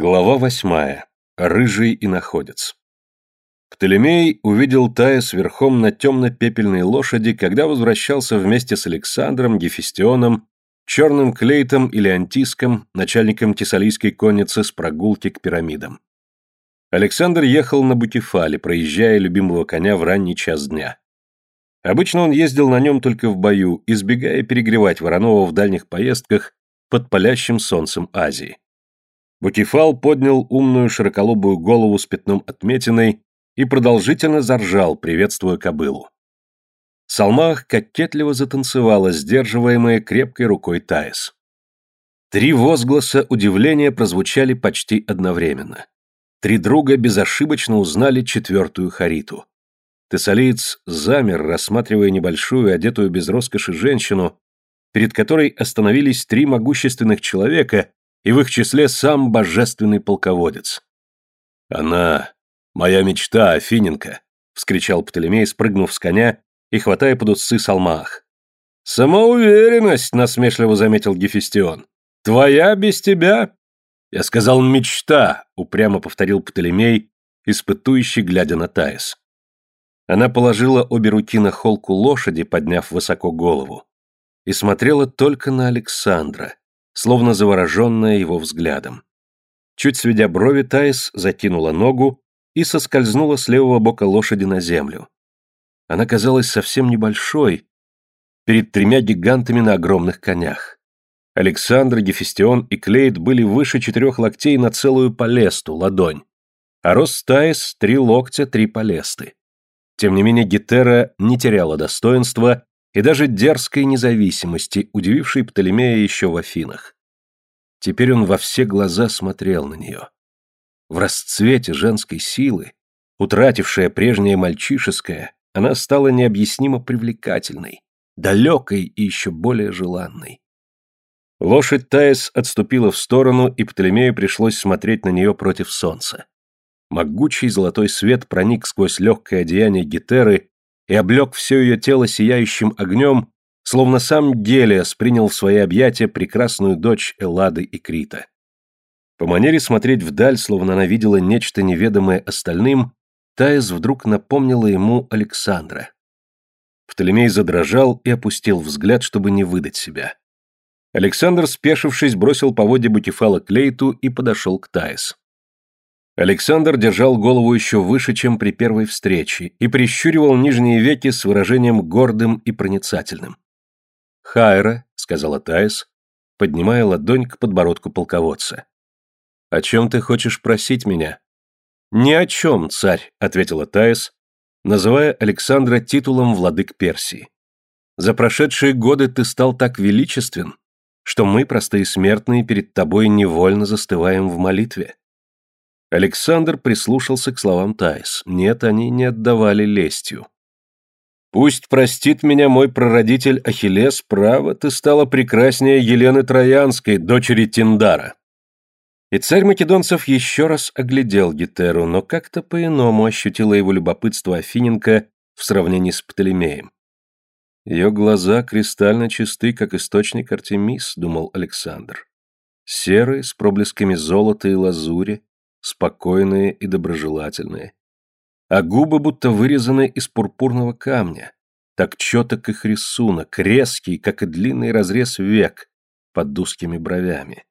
Глава восьмая. Рыжий и находец. Птолемей увидел Таис верхом на темно-пепельной лошади, когда возвращался вместе с Александром, Гефестионом, Черным Клейтом или Антиском, начальником тессалийской конницы с прогулки к пирамидам. Александр ехал на Бутифале, проезжая любимого коня в ранний час дня. Обычно он ездил на нем только в бою, избегая перегревать Воронова в дальних поездках под палящим солнцем Азии. Бутифал поднял умную широколобую голову с пятном отметиной и продолжительно заржал, приветствуя кобылу. Салмах кокетливо затанцевала, сдерживаемая крепкой рукой Таис. Три возгласа удивления прозвучали почти одновременно. Три друга безошибочно узнали четвертую Хариту. Тессалиец замер, рассматривая небольшую, одетую без роскоши женщину, перед которой остановились три могущественных человека и в их числе сам божественный полководец. «Она — моя мечта, Афиненко!» — вскричал Птолемей, спрыгнув с коня и хватая под усы Салмах. «Самоуверенность!» — насмешливо заметил Гефестион. «Твоя без тебя?» «Я сказал мечта!» — упрямо повторил Птолемей, испытующий, глядя на Таис. Она положила обе руки на холку лошади, подняв высоко голову, и смотрела только на Александра, словно завороженная его взглядом. Чуть сведя брови, Таис закинула ногу и соскользнула с левого бока лошади на землю. Она казалась совсем небольшой, перед тремя гигантами на огромных конях. Александр, Гефестион и Клейд были выше четырех локтей на целую полесту, ладонь, а рост Таис — три локтя, три полесты. Тем не менее Гетера не теряла достоинства и даже дерзкой независимости, удивившей Птолемея еще в Афинах. Теперь он во все глаза смотрел на нее. В расцвете женской силы, утратившая прежнее мальчишеское, она стала необъяснимо привлекательной, далекой и еще более желанной. Лошадь Таис отступила в сторону, и Птолемею пришлось смотреть на нее против солнца. Могучий золотой свет проник сквозь легкое одеяние Гетеры и облег все ее тело сияющим огнем, словно сам Гелиас принял в свои объятия прекрасную дочь Эллады и Крита. По манере смотреть вдаль, словно она видела нечто неведомое остальным, Таис вдруг напомнила ему Александра. Птолемей задрожал и опустил взгляд, чтобы не выдать себя. Александр, спешившись, бросил по воде Бутифала к Лейту и подошел к Таис. Александр держал голову еще выше, чем при первой встрече, и прищуривал нижние веки с выражением гордым и проницательным. «Хайра», — сказала Таис, поднимая ладонь к подбородку полководца. «О чем ты хочешь просить меня?» «Ни о чем, царь», — ответила Таис, называя Александра титулом владык Персии. «За прошедшие годы ты стал так величествен, что мы, простые смертные, перед тобой невольно застываем в молитве. Александр прислушался к словам Таис. Нет, они не отдавали лестью. «Пусть простит меня мой прародитель Ахиллес, право, ты стала прекраснее Елены Троянской, дочери Тиндара». И царь македонцев еще раз оглядел Гетеру, но как-то по-иному ощутила его любопытство Афиненко в сравнении с Птолемеем. Ее глаза кристально чисты, как источник Артемис, думал Александр. Серые, с проблесками золота и лазури, спокойные и доброжелательные. А губы будто вырезаны из пурпурного камня, так четок их рисунок, резкий, как и длинный разрез век под узкими бровями.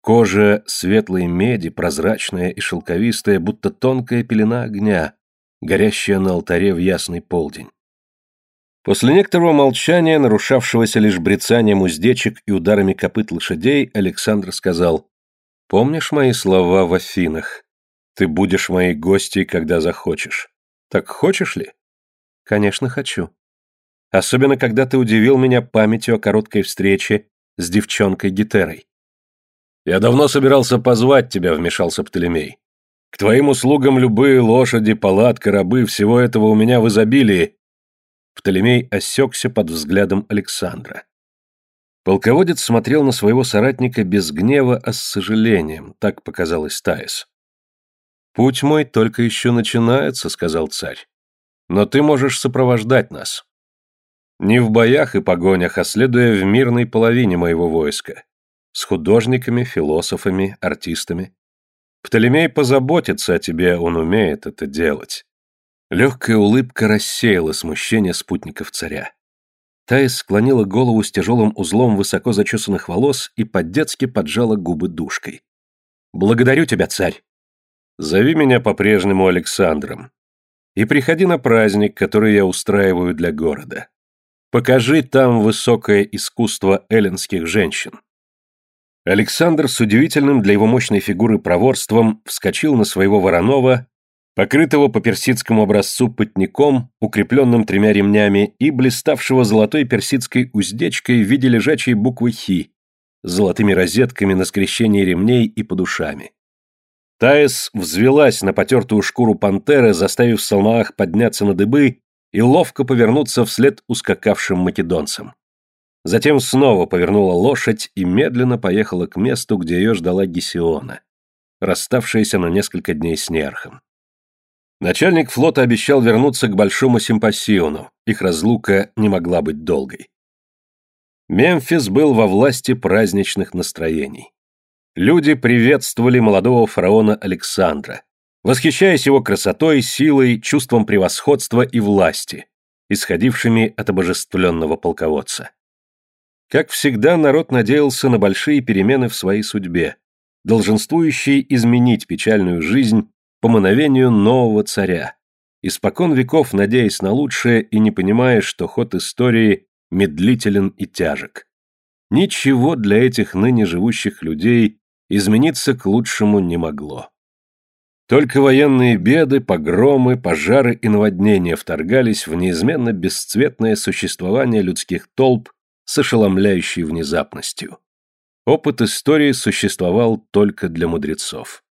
Кожа светлой меди, прозрачная и шелковистая, будто тонкая пелена огня, горящая на алтаре в ясный полдень. После некоторого молчания, нарушавшегося лишь брецанием уздечек и ударами копыт лошадей, Александр сказал Помнишь мои слова в Афинах? Ты будешь моей гостьей, когда захочешь. Так хочешь ли? Конечно, хочу. Особенно, когда ты удивил меня памятью о короткой встрече с девчонкой Гетерой. Я давно собирался позвать тебя, вмешался Птолемей. К твоим услугам любые лошади, палатка, рабы, всего этого у меня в изобилии. Птолемей осекся под взглядом Александра. Полководец смотрел на своего соратника без гнева, а с сожалением, так показалось Таис. «Путь мой только еще начинается», — сказал царь. «Но ты можешь сопровождать нас. Не в боях и погонях, а следуя в мирной половине моего войска. С художниками, философами, артистами. Птолемей позаботится о тебе, он умеет это делать. Легкая улыбка рассеяла смущение спутников царя. Таис склонила голову с тяжелым узлом высоко зачесанных волос и по-детски поджала губы душкой. «Благодарю тебя, царь!» «Зови меня по-прежнему Александром. И приходи на праздник, который я устраиваю для города. Покажи там высокое искусство эллинских женщин». Александр с удивительным для его мощной фигуры проворством вскочил на своего Воронова, покрытого по персидскому образцу потником, укрепленным тремя ремнями, и блиставшего золотой персидской уздечкой в виде лежачей буквы «Хи», с золотыми розетками на скрещении ремней и подушами. Таис взвелась на потертую шкуру пантеры, заставив Салмаах подняться на дыбы и ловко повернуться вслед ускакавшим македонцам. Затем снова повернула лошадь и медленно поехала к месту, где ее ждала Гесиона, расставшаяся на несколько дней с Нерхом. Начальник флота обещал вернуться к большому симпосиону, их разлука не могла быть долгой. Мемфис был во власти праздничных настроений. Люди приветствовали молодого фараона Александра, восхищаясь его красотой, силой, чувством превосходства и власти, исходившими от обожествленного полководца. Как всегда, народ надеялся на большие перемены в своей судьбе, долженствующие изменить печальную жизнь по мановению нового царя, испокон веков надеясь на лучшее и не понимая, что ход истории медлителен и тяжек. Ничего для этих ныне живущих людей измениться к лучшему не могло. Только военные беды, погромы, пожары и наводнения вторгались в неизменно бесцветное существование людских толп с ошеломляющей внезапностью. Опыт истории существовал только для мудрецов.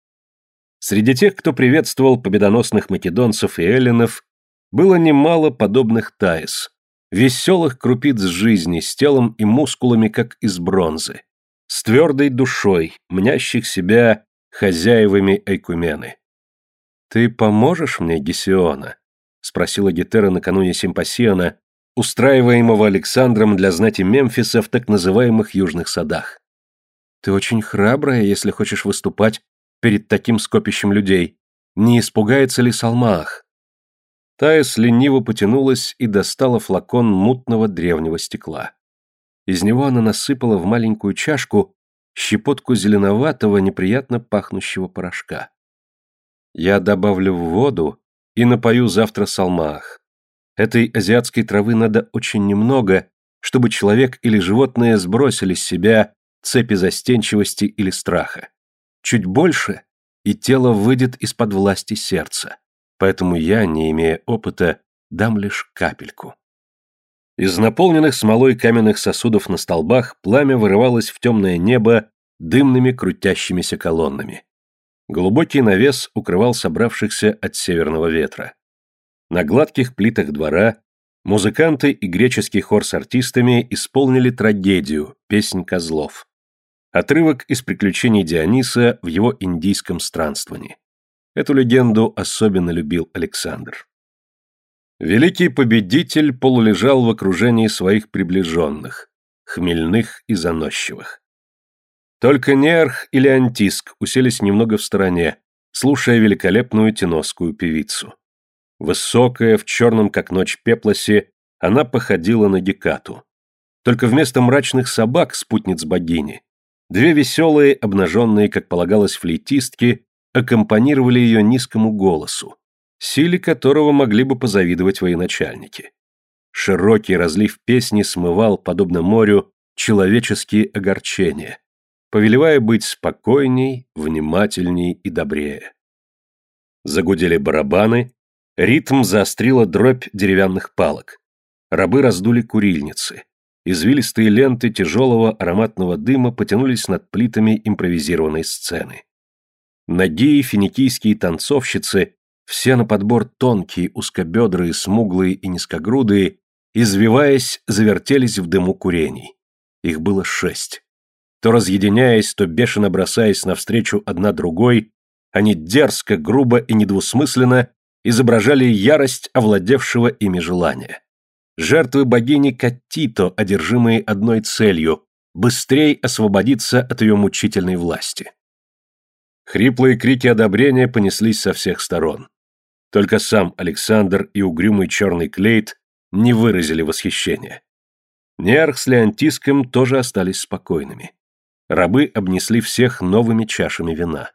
Среди тех, кто приветствовал победоносных македонцев и эллинов, было немало подобных таис, веселых крупиц жизни с телом и мускулами, как из бронзы, с твердой душой, мнящих себя хозяевами Айкумены. «Ты поможешь мне, Гесиона?» — спросила Гетера накануне симпосиона, устраиваемого Александром для знати Мемфиса в так называемых южных садах. Ты очень храбрая, если хочешь выступать перед таким скопищем людей. Не испугается ли Салмаах? Таис лениво потянулась и достала флакон мутного древнего стекла. Из него она насыпала в маленькую чашку щепотку зеленоватого, неприятно пахнущего порошка. Я добавлю в воду и напою завтра Салмаах. Этой азиатской травы надо очень немного, чтобы человек или животное сбросили с себя цепи застенчивости или страха. Чуть больше, и тело выйдет из-под власти сердца. Поэтому я, не имея опыта, дам лишь капельку. Из наполненных смолой каменных сосудов на столбах пламя вырывалось в темное небо дымными крутящимися колоннами. Глубокий навес укрывал собравшихся от северного ветра. На гладких плитах двора музыканты и греческий хор с артистами исполнили трагедию «Песнь козлов». Отрывок из приключений Диониса в его индийском странствовании. Эту легенду особенно любил Александр. Великий победитель полулежал в окружении своих приближенных, хмельных и заносчивых. Только Нерх или Антиск уселись немного в стороне, слушая великолепную теносскую певицу. Высокая, в черном как ночь пеплосе, она походила на Гекату. Только вместо мрачных собак, спутниц богини, две веселые, обнаженные, как полагалось, флейтистки, аккомпанировали ее низкому голосу, силе которого могли бы позавидовать военачальники. Широкий разлив песни смывал, подобно морю, человеческие огорчения, повелевая быть спокойней, внимательней и добрее. Загудели барабаны, Ритм заострила дробь деревянных палок. Рабы раздули курильницы. Извилистые ленты тяжелого ароматного дыма потянулись над плитами импровизированной сцены. Ноги финикийские танцовщицы, все на подбор тонкие, узкобедрые, смуглые и низкогрудые, извиваясь, завертелись в дыму курений. Их было шесть. То разъединяясь, то бешено бросаясь навстречу одна другой, они дерзко, грубо и недвусмысленно изображали ярость овладевшего ими желания. Жертвы богини Каттито, одержимые одной целью – быстрее освободиться от ее мучительной власти. Хриплые крики одобрения понеслись со всех сторон. Только сам Александр и угрюмый черный клейт не выразили восхищения. Неарх с Леонтиском тоже остались спокойными. Рабы обнесли всех новыми чашами вина.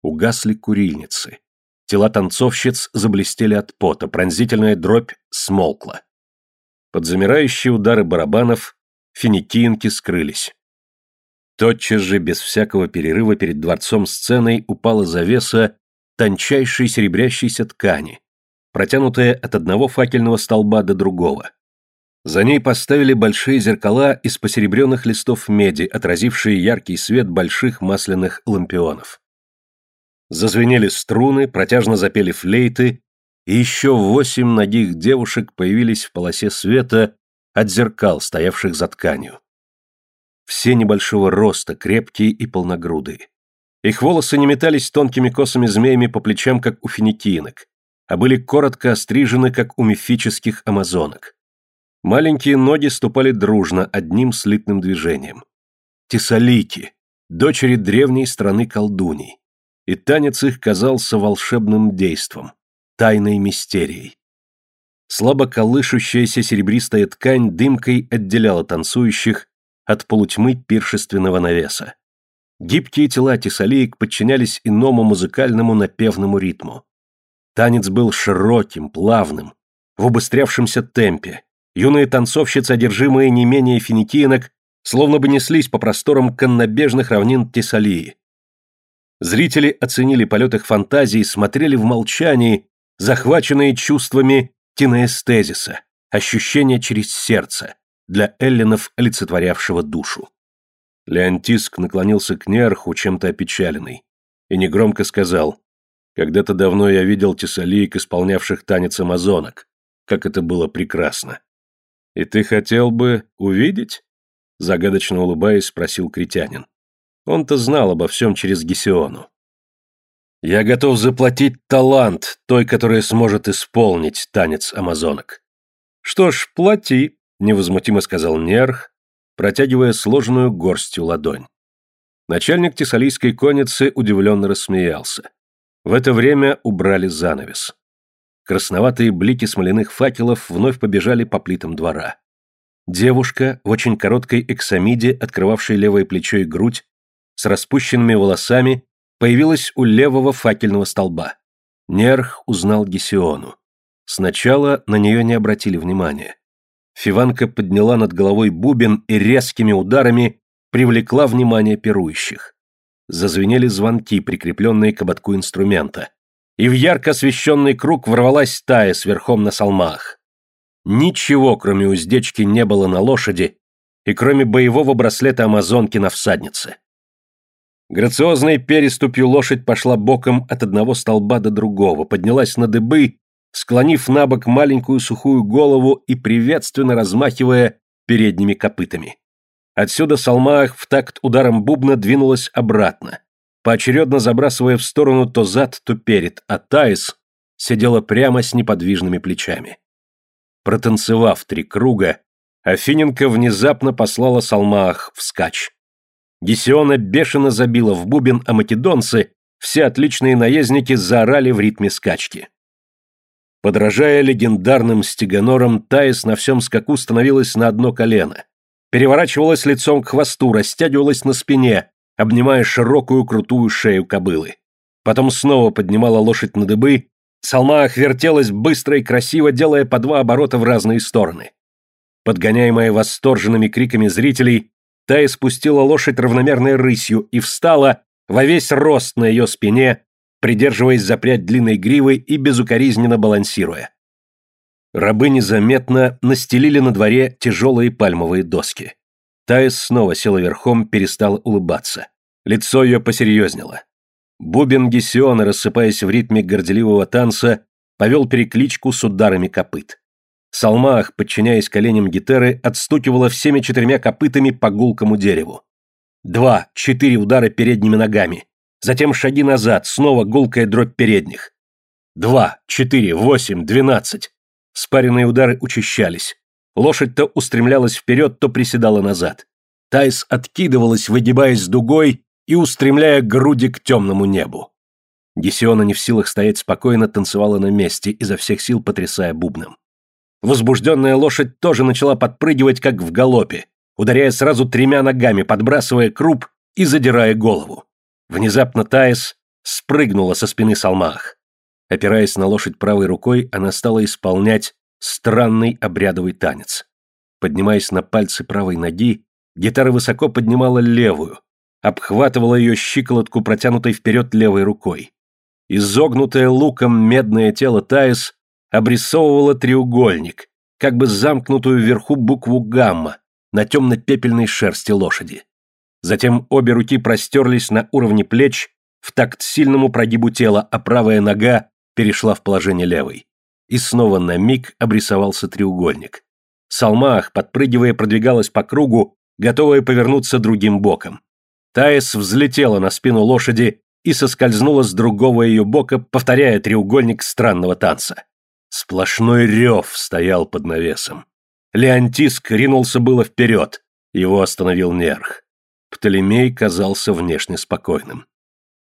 Угасли курильницы. Тела танцовщиц заблестели от пота, пронзительная дробь смолкла. Под замирающие удары барабанов финикиенки скрылись. Тотчас же, без всякого перерыва перед дворцом сценой, упала завеса тончайшей серебрящейся ткани, протянутая от одного факельного столба до другого. За ней поставили большие зеркала из посеребренных листов меди, отразившие яркий свет больших масляных лампионов. Зазвенели струны, протяжно запели флейты, и еще восемь ногих девушек появились в полосе света от зеркал, стоявших за тканью. Все небольшого роста, крепкие и полногрудые. Их волосы не метались тонкими косыми змеями по плечам, как у финикиенок, а были коротко острижены, как у мифических амазонок. Маленькие ноги ступали дружно, одним слитным движением. Тесалики, дочери древней страны колдуний. И танец их казался волшебным действом, тайной мистерией. Слабо колышущаяся серебристая ткань дымкой отделяла танцующих от полутьмы пиршественного навеса. Гибкие тела тесалиек подчинялись иному музыкальному напевному ритму. Танец был широким, плавным, в убыстрявшемся темпе, Юные танцовщицы, одержимые не менее финикиенок, словно бы неслись по просторам коннобежных равнин Тессалии. Зрители оценили полет их фантазии, смотрели в молчании, захваченные чувствами киноэстезиса, ощущения через сердце, для эллинов, олицетворявшего душу. Леонтиск наклонился к Неарху, чем-то опечаленный, и негромко сказал, «Когда-то давно я видел тессалиек, исполнявших танец амазонок. Как это было прекрасно!» «И ты хотел бы увидеть?» Загадочно улыбаясь, спросил критянин. Он-то знал обо всем через Гесиону. «Я готов заплатить талант той, которая сможет исполнить танец амазонок». «Что ж, плати», — невозмутимо сказал Нерх, протягивая сложенную горстью ладонь. Начальник тессалийской конницы удивленно рассмеялся. В это время убрали занавес. Красноватые блики смоляных факелов вновь побежали по плитам двора. Девушка в очень короткой эксамиде, открывавшей левое плечо и грудь, с распущенными волосами, появилась у левого факельного столба. Нерх узнал Гесиону. Сначала на нее не обратили внимания. Фиванка подняла над головой бубен и резкими ударами привлекла внимание пирующих. Зазвенели звонки, прикрепленные к ободку инструмента и в ярко освещенный круг ворвалась стая с верхом на салмах. Ничего, кроме уздечки, не было на лошади, и кроме боевого браслета амазонки на всаднице. Грациозной переступью лошадь пошла боком от одного столба до другого, поднялась на дыбы, склонив на бок маленькую сухую голову и приветственно размахивая передними копытами. Отсюда Салмах в такт ударом бубна двинулась обратно, поочередно забрасывая в сторону то зад, то перед, а Таис сидела прямо с неподвижными плечами. Протанцевав три круга, Афиненко внезапно послала Салмаах вскачь. Гесиона бешено забила в бубен, а македонцы, все отличные наездники, заорали в ритме скачки. Подражая легендарным стеганорам, Таис на всем скаку становилась на одно колено, переворачивалась лицом к хвосту, растягивалась на спине, обнимая широкую крутую шею кобылы. Потом снова поднимала лошадь на дыбы, Салмаах вертелась быстро и красиво, делая по два оборота в разные стороны. Подгоняемая восторженными криками зрителей, Тая спустила лошадь равномерной рысью и встала во весь рост на ее спине, придерживаясь за прядь длинной гривы и безукоризненно балансируя. Рабы незаметно настелили на дворе тяжелые пальмовые доски. Таис снова села верхом, перестала улыбаться. Лицо ее посерьезнело. Бубен Гесиона, рассыпаясь в ритме горделивого танца, повел перекличку с ударами копыт. Салмах, подчиняясь коленям гитары, отстукивала всеми четырьмя копытами по гулкому дереву. Два, четыре удара передними ногами. Затем шаги назад, снова гулкая дробь передних. Два, четыре, восемь, двенадцать. Спаренные удары учащались. Лошадь то устремлялась вперед, то приседала назад. Тайс откидывалась, выгибаясь дугой, и устремляя груди к темному небу. Гесиона не в силах стоять спокойно, танцевала на месте, изо всех сил потрясая бубном. Возбужденная лошадь тоже начала подпрыгивать, как в галопе, ударяя сразу тремя ногами, подбрасывая круп и задирая голову. Внезапно Таис спрыгнула со спины Салмах. Опираясь на лошадь правой рукой, она стала исполнять странный обрядовый танец. Поднимаясь на пальцы правой ноги, гитара высоко поднимала левую, обхватывала ее щиколотку, протянутой вперед левой рукой. Изогнутое луком медное тело Таис обрисовывало треугольник, как бы замкнутую вверху букву «гамма» на темно-пепельной шерсти лошади. Затем обе руки простерлись на уровне плеч в такт сильному прогибу тела, а правая нога перешла в положение левой. И снова на миг обрисовался треугольник. Салмах, подпрыгивая, продвигалась по кругу, готовая повернуться другим боком. Таис взлетела на спину лошади и соскользнула с другого ее бока, повторяя треугольник странного танца. Сплошной рев стоял под навесом. Леонтиск ринулся было вперед, его остановил Нерх. Птолемей казался внешне спокойным.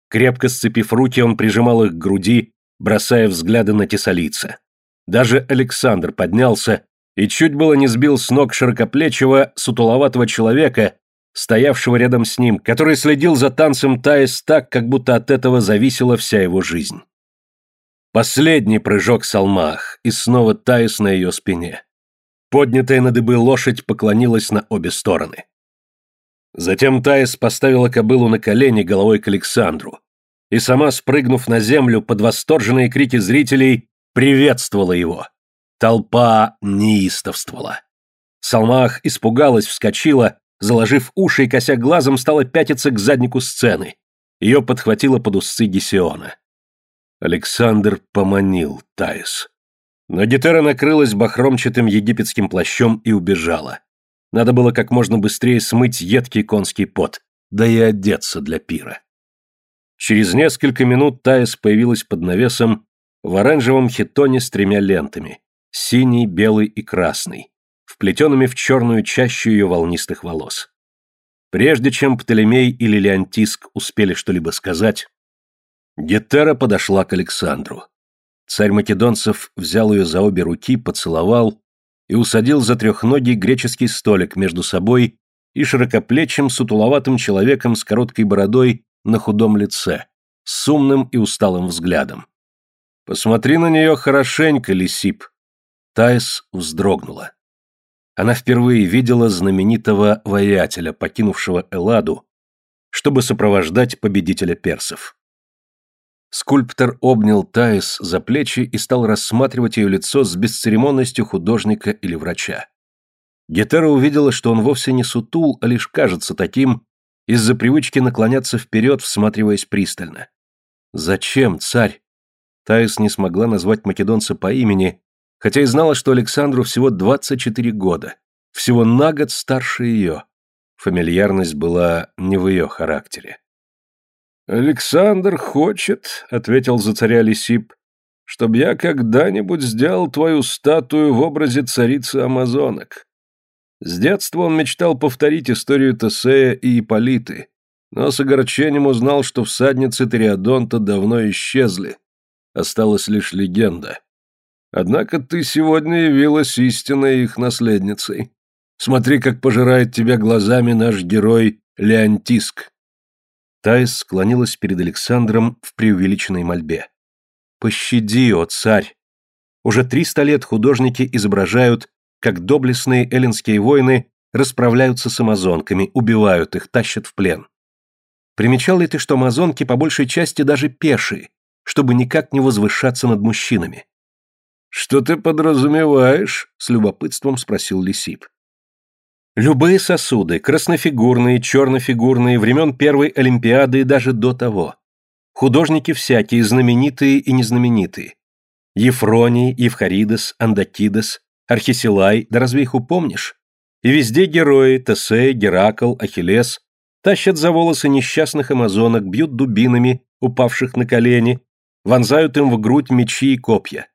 Крепко сцепив руки, он прижимал их к груди, бросая взгляды на тесалица. Даже Александр поднялся и чуть было не сбил с ног широкоплечего, сутуловатого человека, стоявшего рядом с ним, который следил за танцем Таис так, как будто от этого зависела вся его жизнь. Последний прыжок Салмах, и снова Таис на ее спине. Поднятая на дыбы лошадь поклонилась на обе стороны. Затем Таис поставила кобылу на колени головой к Александру, и сама, спрыгнув на землю под восторженные крики зрителей, приветствовала его. Толпа неистовствовала. Салмах испугалась, вскочила, заложив уши и кося глазом, стала пятиться к заднику сцены. Ее подхватила под усы Гесиона. Александр поманил Таис. Но Гетера накрылась бахромчатым египетским плащом и убежала. Надо было как можно быстрее смыть едкий конский пот, да и одеться для пира. Через несколько минут Таис появилась под навесом в оранжевом хитоне с тремя лентами – синий, белый и красный, вплетенными в черную чащу ее волнистых волос. Прежде чем Птолемей или Леонтиск успели что-либо сказать, Гетера подошла к Александру. Царь македонцев взял ее за обе руки, поцеловал и усадил за трехногий греческий столик между собой и широкоплечим сутуловатым человеком с короткой бородой на худом лице, с умным и усталым взглядом. «Посмотри на нее хорошенько, Лисип!» Таис вздрогнула. Она впервые видела знаменитого воятеля, покинувшего Элладу, чтобы сопровождать победителя персов. Скульптор обнял Таис за плечи и стал рассматривать ее лицо с бесцеремонностью художника или врача. Гетера увидела, что он вовсе не сутул, а лишь кажется таким, из-за привычки наклоняться вперед, всматриваясь пристально. «Зачем, царь?» Таис не смогла назвать македонца по имени, хотя и знала, что Александру всего 24 года, всего на год старше ее. Фамильярность была не в ее характере. «Александр хочет», — ответил за царя Лисип, — «чтоб я когда-нибудь сделал твою статую в образе царицы Амазонок. С детства он мечтал повторить историю Тесея и Ипполиты, но с огорчением узнал, что всадницы Триадонта давно исчезли. Осталась лишь легенда. Однако ты сегодня явилась истинной их наследницей. Смотри, как пожирает тебя глазами наш герой Леонтиск. Таис склонилась перед Александром в преувеличенной мольбе. «Пощади, о царь! Уже триста лет художники изображают как доблестные эллинские воины расправляются с амазонками, убивают их, тащат в плен. Примечал ли ты, что амазонки по большей части даже пешие, чтобы никак не возвышаться над мужчинами? «Что ты подразумеваешь?» — с любопытством спросил Лисип. Любые сосуды, краснофигурные, чернофигурные, времен первой Олимпиады и даже до того. Художники всякие, знаменитые и незнаменитые. Ефроний, Евхаридес, Андакидес, Архисилай, да разве их упомнишь? И везде герои, Тесей, Геракл, Ахиллес, тащат за волосы несчастных амазонок, бьют дубинами, упавших на колени, вонзают им в грудь мечи и копья.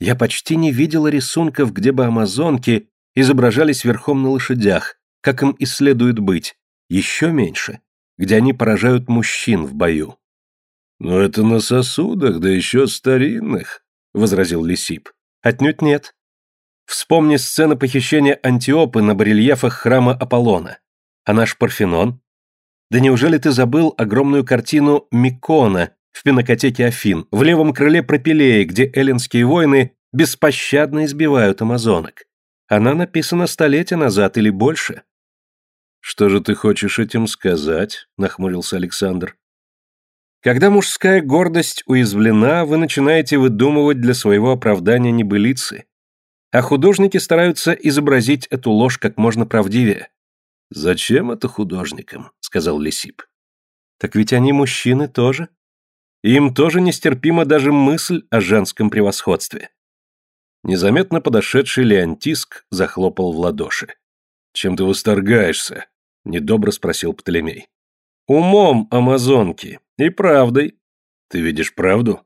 Я почти не видела рисунков, где бы амазонки изображались верхом на лошадях, как им и следует быть, еще меньше, где они поражают мужчин в бою. «Но это на сосудах, да еще старинных», — возразил Лисип. «Отнюдь нет. Вспомни сцены похищения Антиопы на барельефах храма Аполлона. А наш Парфенон? Да неужели ты забыл огромную картину Микона в пинокотеке Афин, в левом крыле Пропилеи, где эллинские воины беспощадно избивают амазонок? Она написана столетия назад или больше. «Что же ты хочешь этим сказать?» – нахмурился Александр. «Когда мужская гордость уязвлена, вы начинаете выдумывать для своего оправдания небылицы, а художники стараются изобразить эту ложь как можно правдивее. «Зачем это художникам?» — сказал Лисип. «Так ведь они мужчины тоже. им тоже нестерпима даже мысль о женском превосходстве». Незаметно подошедший Леонтиск захлопал в ладоши. «Чем ты восторгаешься?» — недобро спросил Птолемей. «Умом амазонки. И правдой». «Ты видишь правду?»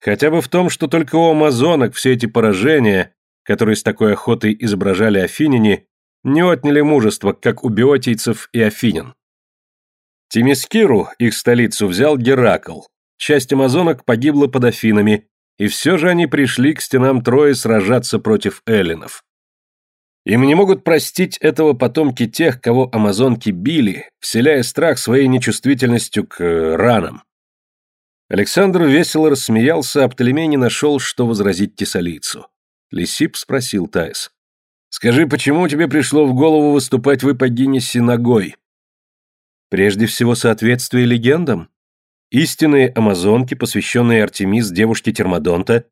«Хотя бы в том, что только у амазонок все эти поражения, которые с такой охотой изображали афиняне, не отняли мужество, как у биотийцев и афинян. Тимискиру, их столицу, взял Геракл. Часть амазонок погибла под Афинами, и все же они пришли к стенам Трои сражаться против эллинов. Им не могут простить этого потомки тех, кого амазонки били, вселяя страх своей нечувствительностью к э, ранам. Александр весело рассмеялся, а Птолемей не нашел, что возразить тесалийцу. Лисип спросил Таис. Скажи, почему тебе пришло в голову выступать в Ипогине с синагой? Прежде всего, соответствие легендам. Истинные амазонки, посвященные Артемис девушке Термодонта,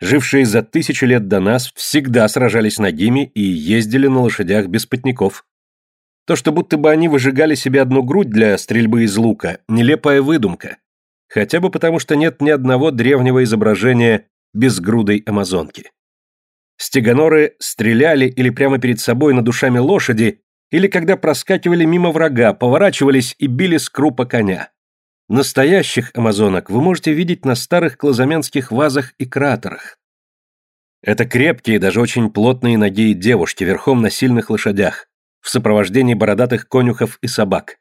жившие за тысячи лет до нас, всегда сражались ногими и ездили на лошадях без потников. То, что будто бы они выжигали себе одну грудь для стрельбы из лука, нелепая выдумка. Хотя бы потому, что нет ни одного древнего изображения безгрудой амазонки. Стеганоры стреляли или прямо перед собой над душами лошади, или когда проскакивали мимо врага, поворачивались и били с крупа коня. Настоящих амазонок вы можете видеть на старых клозаменских вазах и кратерах. Это крепкие, даже очень плотные ноги девушки верхом на сильных лошадях, в сопровождении бородатых конюхов и собак.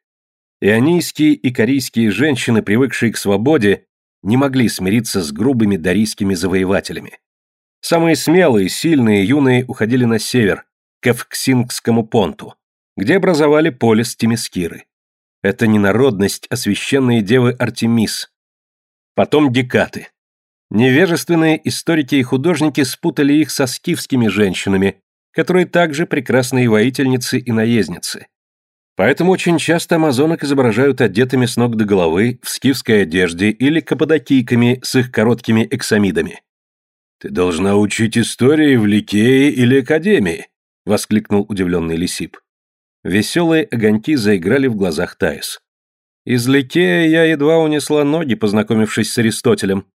Ионийские и корейские женщины, привыкшие к свободе, не могли смириться с грубыми дарийскими завоевателями. Самые смелые, сильные, юные уходили на север, к Эвксингскому понту, где образовали полис Тимискиры. Это не народность, а священные девы Артемис. Потом декаты. Невежественные историки и художники спутали их со скифскими женщинами, которые также прекрасные воительницы и наездницы. Поэтому очень часто амазонок изображают одетыми с ног до головы в скифской одежде или каппадокийками с их короткими эксамидами. «Ты должна учить истории в Ликее или Академии», — воскликнул удивленный Лисип. Веселые огоньки заиграли в глазах Таис. «Из Ликея я едва унесла ноги, познакомившись с Аристотелем».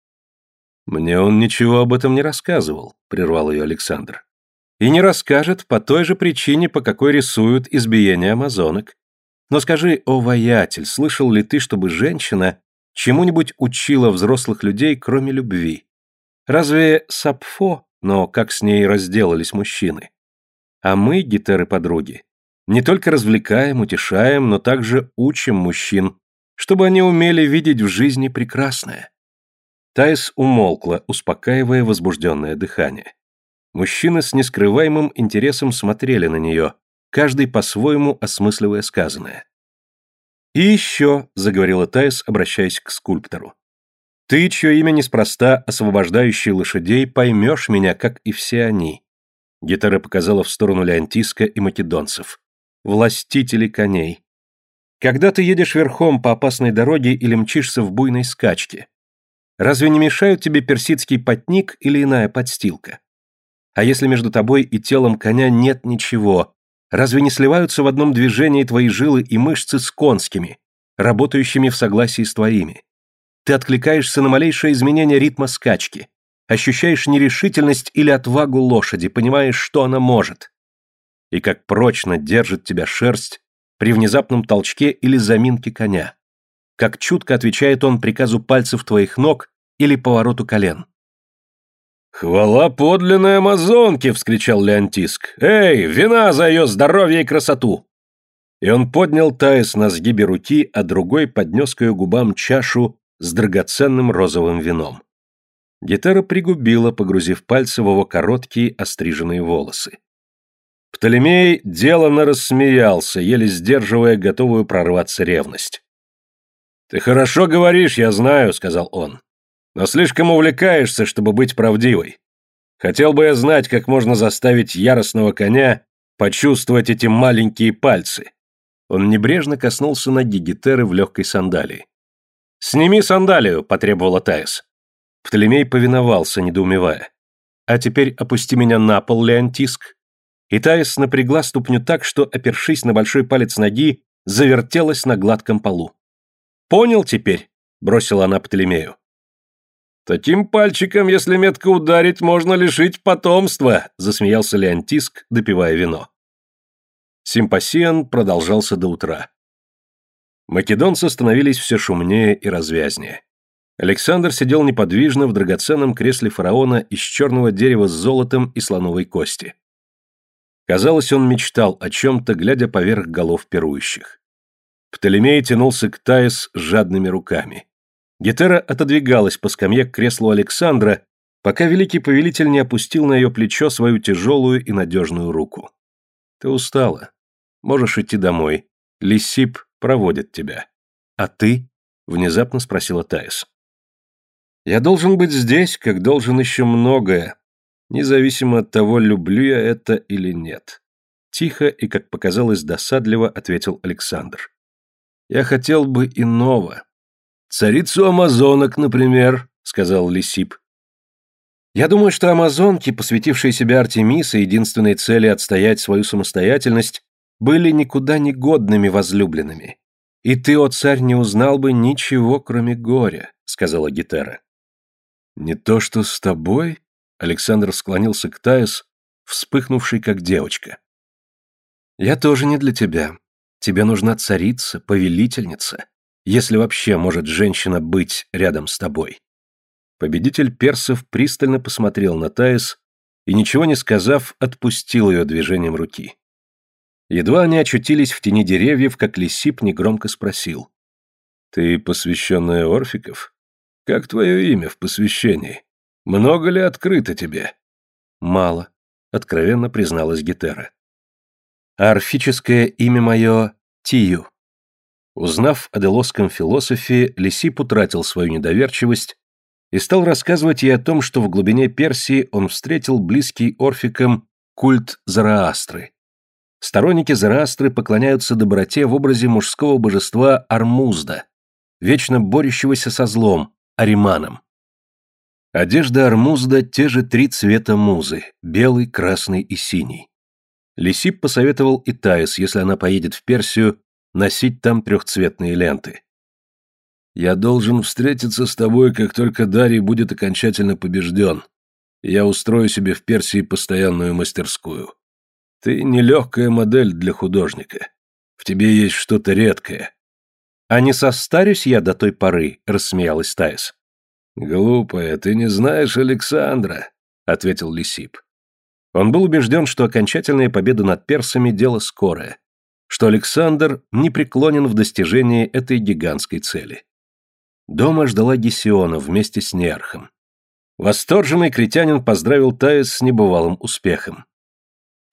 «Мне он ничего об этом не рассказывал», — прервал ее Александр. «И не расскажет по той же причине, по какой рисуют избиение амазонок. Но скажи, о воятель, слышал ли ты, чтобы женщина чему-нибудь учила взрослых людей, кроме любви? Разве Сапфо, но как с ней разделались мужчины? А мы, гитеры-подруги, не только развлекаем, утешаем, но также учим мужчин, чтобы они умели видеть в жизни прекрасное. Тайс умолкла, успокаивая возбужденное дыхание. Мужчины с нескрываемым интересом смотрели на нее, каждый по-своему осмысливая сказанное. «И еще», — заговорила Тайс, обращаясь к скульптору, ты, чье имя неспроста освобождающий лошадей, поймешь меня, как и все они. Гитара показала в сторону Леонтиска и македонцев. Властители коней. Когда ты едешь верхом по опасной дороге или мчишься в буйной скачке, разве не мешают тебе персидский потник или иная подстилка? А если между тобой и телом коня нет ничего, разве не сливаются в одном движении твои жилы и мышцы с конскими, работающими в согласии с твоими? Ты откликаешься на малейшее изменение ритма скачки, ощущаешь нерешительность или отвагу лошади, понимаешь, что она может. И как прочно держит тебя шерсть при внезапном толчке или заминке коня. Как чутко отвечает он приказу пальцев твоих ног или повороту колен. «Хвала подлинной амазонке!» — вскричал Леонтиск. «Эй, вина за ее здоровье и красоту!» И он поднял Таис на сгибе руки, а другой поднес к ее губам чашу с драгоценным розовым вином. Гетера пригубила, погрузив пальцы в его короткие остриженные волосы. Птолемей деланно рассмеялся, еле сдерживая готовую прорваться ревность. «Ты хорошо говоришь, я знаю», — сказал он. «Но слишком увлекаешься, чтобы быть правдивой. Хотел бы я знать, как можно заставить яростного коня почувствовать эти маленькие пальцы». Он небрежно коснулся ноги Гетеры в легкой сандалии. «Сними сандалию», — потребовала Таис. Птолемей повиновался, недоумевая. «А теперь опусти меня на пол, Леонтиск». И Таис напрягла ступню так, что, опершись на большой палец ноги, завертелась на гладком полу. «Понял теперь?» — бросила она Птолемею. «Таким пальчиком, если метко ударить, можно лишить потомства», — засмеялся Леонтиск, допивая вино. Симпосиан продолжался до утра. Македонцы становились все шумнее и развязнее. Александр сидел неподвижно в драгоценном кресле фараона из черного дерева с золотом и слоновой кости. Казалось, он мечтал о чем-то, глядя поверх голов пирующих. Птолемей тянулся к Таис жадными руками. Гетера отодвигалась по скамье к креслу Александра, пока великий повелитель не опустил на ее плечо свою тяжелую и надежную руку. «Ты устала. Можешь идти домой. Лисип проводит тебя. А ты?» — внезапно спросила Таис. Я должен быть здесь, как должен еще многое, независимо от того, люблю я это или нет. Тихо и, как показалось, досадливо ответил Александр. Я хотел бы иного. Царицу амазонок, например, сказал Лисип. Я думаю, что амазонки, посвятившие себя Артемиса единственной цели отстоять свою самостоятельность, были никуда не годными возлюбленными. И ты, о царь, не узнал бы ничего, кроме горя, сказала Гетера. «Не то что с тобой?» Александр склонился к Таис, вспыхнувший как девочка. «Я тоже не для тебя. Тебе нужна царица, повелительница, если вообще может женщина быть рядом с тобой». Победитель персов пристально посмотрел на Таис и, ничего не сказав, отпустил ее движением руки. Едва они очутились в тени деревьев, как Лисип негромко спросил. «Ты посвященная Орфиков?» Как твое имя в посвящении? Много ли открыто тебе? Мало, откровенно призналась Гетера. А орфическое имя мое Тию. Узнав о делосском философе, Лисип утратил свою недоверчивость и стал рассказывать ей о том, что в глубине Персии он встретил близкий орфикам культ Зараастры. Сторонники Зараастры поклоняются доброте в образе мужского божества Армузда, вечно борющегося со злом, Ариманом. Одежда Армузда те же три цвета музы – белый, красный и синий. Лисип посоветовал и Таис, если она поедет в Персию, носить там трехцветные ленты. «Я должен встретиться с тобой, как только Дарий будет окончательно побежден. Я устрою себе в Персии постоянную мастерскую. Ты нелегкая модель для художника. В тебе есть что-то редкое. «А не состарюсь я до той поры», — рассмеялась Таис. «Глупая, ты не знаешь Александра», — ответил Лисип. Он был убежден, что окончательная победа над персами – дело скорое, что Александр не преклонен в достижении этой гигантской цели. Дома ждала Гесиона вместе с Неархом. Восторженный критянин поздравил Таис с небывалым успехом.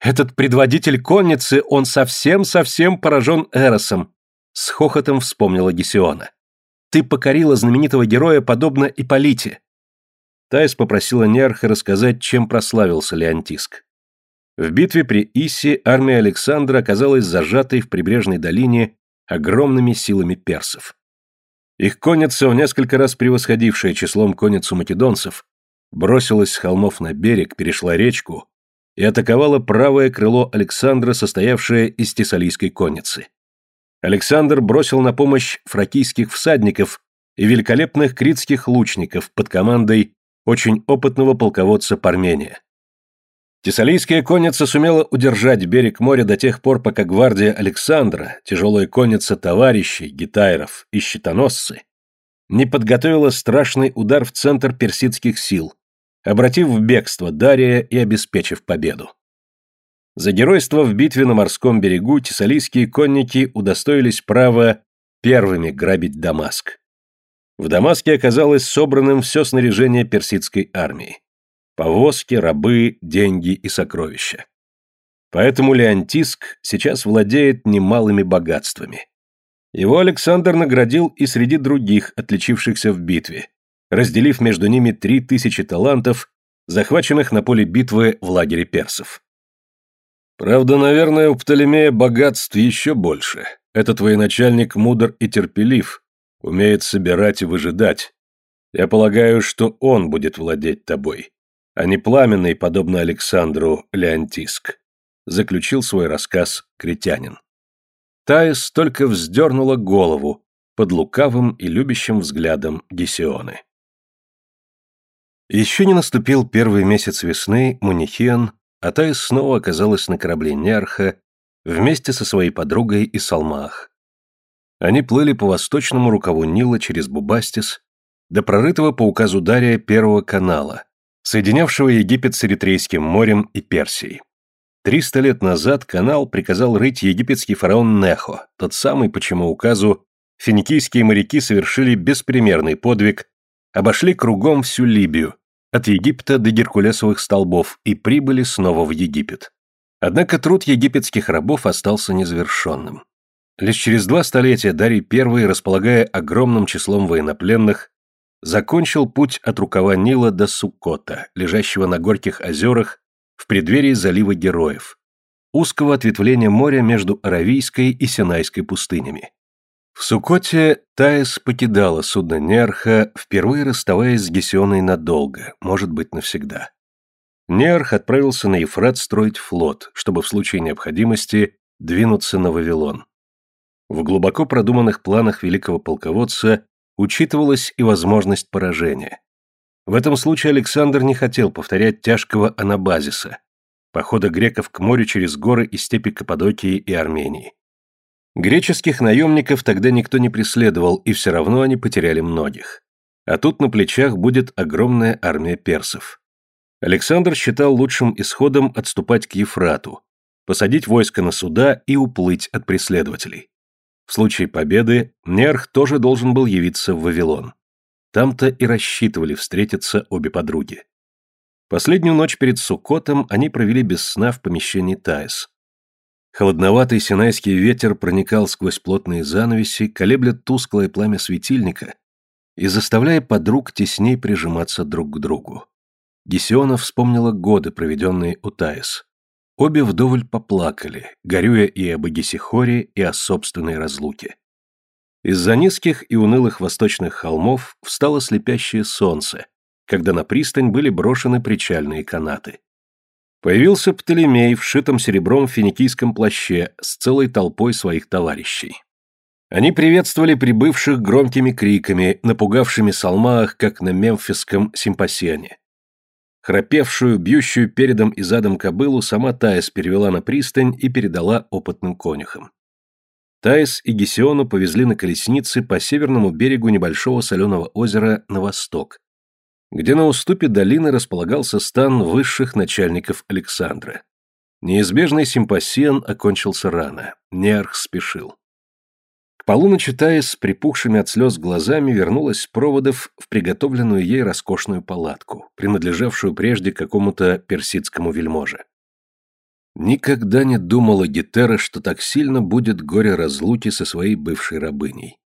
«Этот предводитель конницы, он совсем-совсем поражен Эросом», с хохотом вспомнила Гесиона. «Ты покорила знаменитого героя, подобно Ипполите!» Таис попросила Неарха рассказать, чем прославился Леонтиск. В битве при Иси армия Александра оказалась зажатой в прибрежной долине огромными силами персов. Их конница, в несколько раз превосходившая числом конницу македонцев, бросилась с холмов на берег, перешла речку и атаковала правое крыло Александра, состоявшее из тессалийской конницы. Александр бросил на помощь фракийских всадников и великолепных критских лучников под командой очень опытного полководца Пармения. Тессалийская конница сумела удержать берег моря до тех пор, пока гвардия Александра, тяжелая конница товарищей, гитайров и щитоносцы, не подготовила страшный удар в центр персидских сил, обратив в бегство Дария и обеспечив победу. За геройство в битве на морском берегу тессалийские конники удостоились права первыми грабить Дамаск. В Дамаске оказалось собранным все снаряжение персидской армии. Повозки, рабы, деньги и сокровища. Поэтому Леонтиск сейчас владеет немалыми богатствами. Его Александр наградил и среди других, отличившихся в битве, разделив между ними три тысячи талантов, захваченных на поле битвы в лагере персов. Правда, наверное, у Птолемея богатств еще больше. Этот военачальник мудр и терпелив, умеет собирать и выжидать. Я полагаю, что он будет владеть тобой, а не пламенный, подобно Александру, Леонтиск заключил свой рассказ критянин. Таис только вздернула голову под лукавым и любящим взглядом Гесионы. Еще не наступил первый месяц весны, Мунихиан, а Таис снова оказалась на корабле Неарха вместе со своей подругой и Салмах. Они плыли по восточному рукаву Нила через Бубастис до прорытого по указу Дария первого канала, соединявшего Египет с Эритрейским морем и Персией. Триста лет назад канал приказал рыть египетский фараон Нехо, тот самый, почему указу финикийские моряки совершили беспримерный подвиг, обошли кругом всю Либию, от Египта до Геркулесовых столбов, и прибыли снова в Египет. Однако труд египетских рабов остался незавершенным. Лишь через два столетия Дарий I, располагая огромным числом военнопленных, закончил путь от рукава Нила до Суккота, лежащего на горьких озерах в преддверии залива Героев, узкого ответвления моря между Аравийской и Синайской пустынями. В Сукоте Таис покидала судно Нерха, впервые расставаясь с Гесионой надолго, может быть, навсегда. Нерх отправился на Ефрат строить флот, чтобы в случае необходимости двинуться на Вавилон. В глубоко продуманных планах великого полководца учитывалась и возможность поражения. В этом случае Александр не хотел повторять тяжкого анабазиса, похода греков к морю через горы и степи Каппадокии и Армении. Греческих наемников тогда никто не преследовал, и все равно они потеряли многих. А тут на плечах будет огромная армия персов. Александр считал лучшим исходом отступать к Ефрату, посадить войско на суда и уплыть от преследователей. В случае победы Нерх тоже должен был явиться в Вавилон. Там-то и рассчитывали встретиться обе подруги. Последнюю ночь перед Суккотом они провели без сна в помещении Таис. Холодноватый синайский ветер проникал сквозь плотные занавеси, колебля тусклое пламя светильника и заставляя подруг тесней прижиматься друг к другу. Гесиона вспомнила годы, проведенные у Таис. Обе вдоволь поплакали, горюя и об Агисихоре, и о собственной разлуке. Из-за низких и унылых восточных холмов встало слепящее солнце, когда на пристань были брошены причальные канаты. Появился Птолемей в шитом серебром финикийском плаще с целой толпой своих товарищей. Они приветствовали прибывших громкими криками, напугавшими Салмаах, как на мемфисском симпосионе. Храпевшую, бьющую передом и задом кобылу сама Таис перевела на пристань и передала опытным конюхам. Таис и Гесиону повезли на колеснице по северному берегу небольшого соленого озера на восток, где на уступе долины располагался стан высших начальников Александра. Неизбежный симпосиан окончился рано, Неарх спешил. К полуночи Таис с припухшими от слез глазами вернулась с проводов в приготовленную ей роскошную палатку, принадлежавшую прежде какому-то персидскому вельможе. Никогда не думала Гетера, что так сильно будет горе разлуки со своей бывшей рабыней.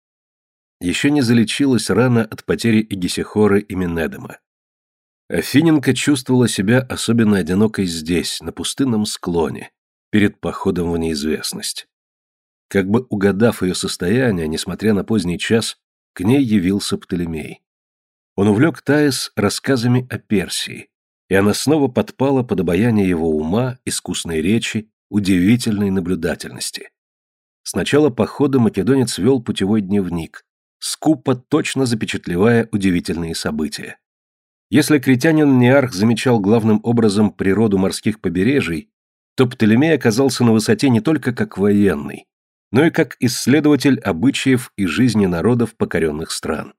Еще не залечилась рана от потери Игисихоры и Минедема. Афиненко чувствовала себя особенно одинокой здесь, на пустынном склоне, перед походом в неизвестность. Как бы угадав ее состояние, несмотря на поздний час, к ней явился Птолемей. Он увлек Таис рассказами о Персии, и она снова подпала под обаяние его ума, искусной речи, удивительной наблюдательности. С начала похода македонец вел путевой дневник, скупо точно запечатлевая удивительные события. Если критянин Неарх замечал главным образом природу морских побережий, то Птолемей оказался на высоте не только как военный, но и как исследователь обычаев и жизни народов покоренных стран.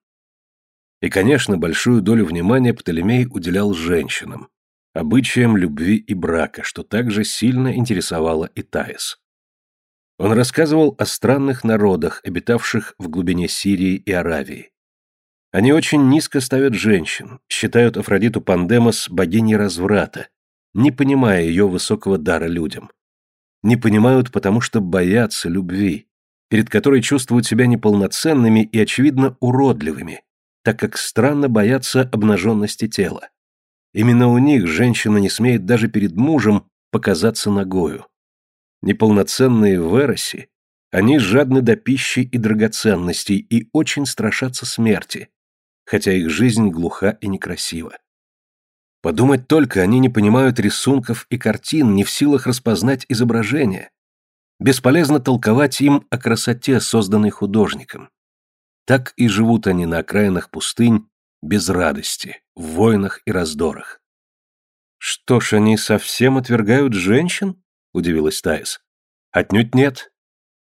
И, конечно, большую долю внимания Птолемей уделял женщинам, обычаям любви и брака, что также сильно интересовало и Таис. Он рассказывал о странных народах, обитавших в глубине Сирии и Аравии. Они очень низко ставят женщин, считают Афродиту Пандемос богиней разврата, не понимая ее высокого дара людям. Не понимают, потому что боятся любви, перед которой чувствуют себя неполноценными и, очевидно, уродливыми, так как странно боятся обнаженности тела. Именно у них женщина не смеет даже перед мужем показаться ногою. Неполноценные в Эросе, они жадны до пищи и драгоценностей и очень страшатся смерти, хотя их жизнь глуха и некрасива. Подумать только, они не понимают рисунков и картин, не в силах распознать изображения. Бесполезно толковать им о красоте, созданной художником. Так и живут они на окраинах пустынь без радости, в войнах и раздорах. «Что ж, они совсем отвергают женщин?» — удивилась Таис. «Отнюдь нет.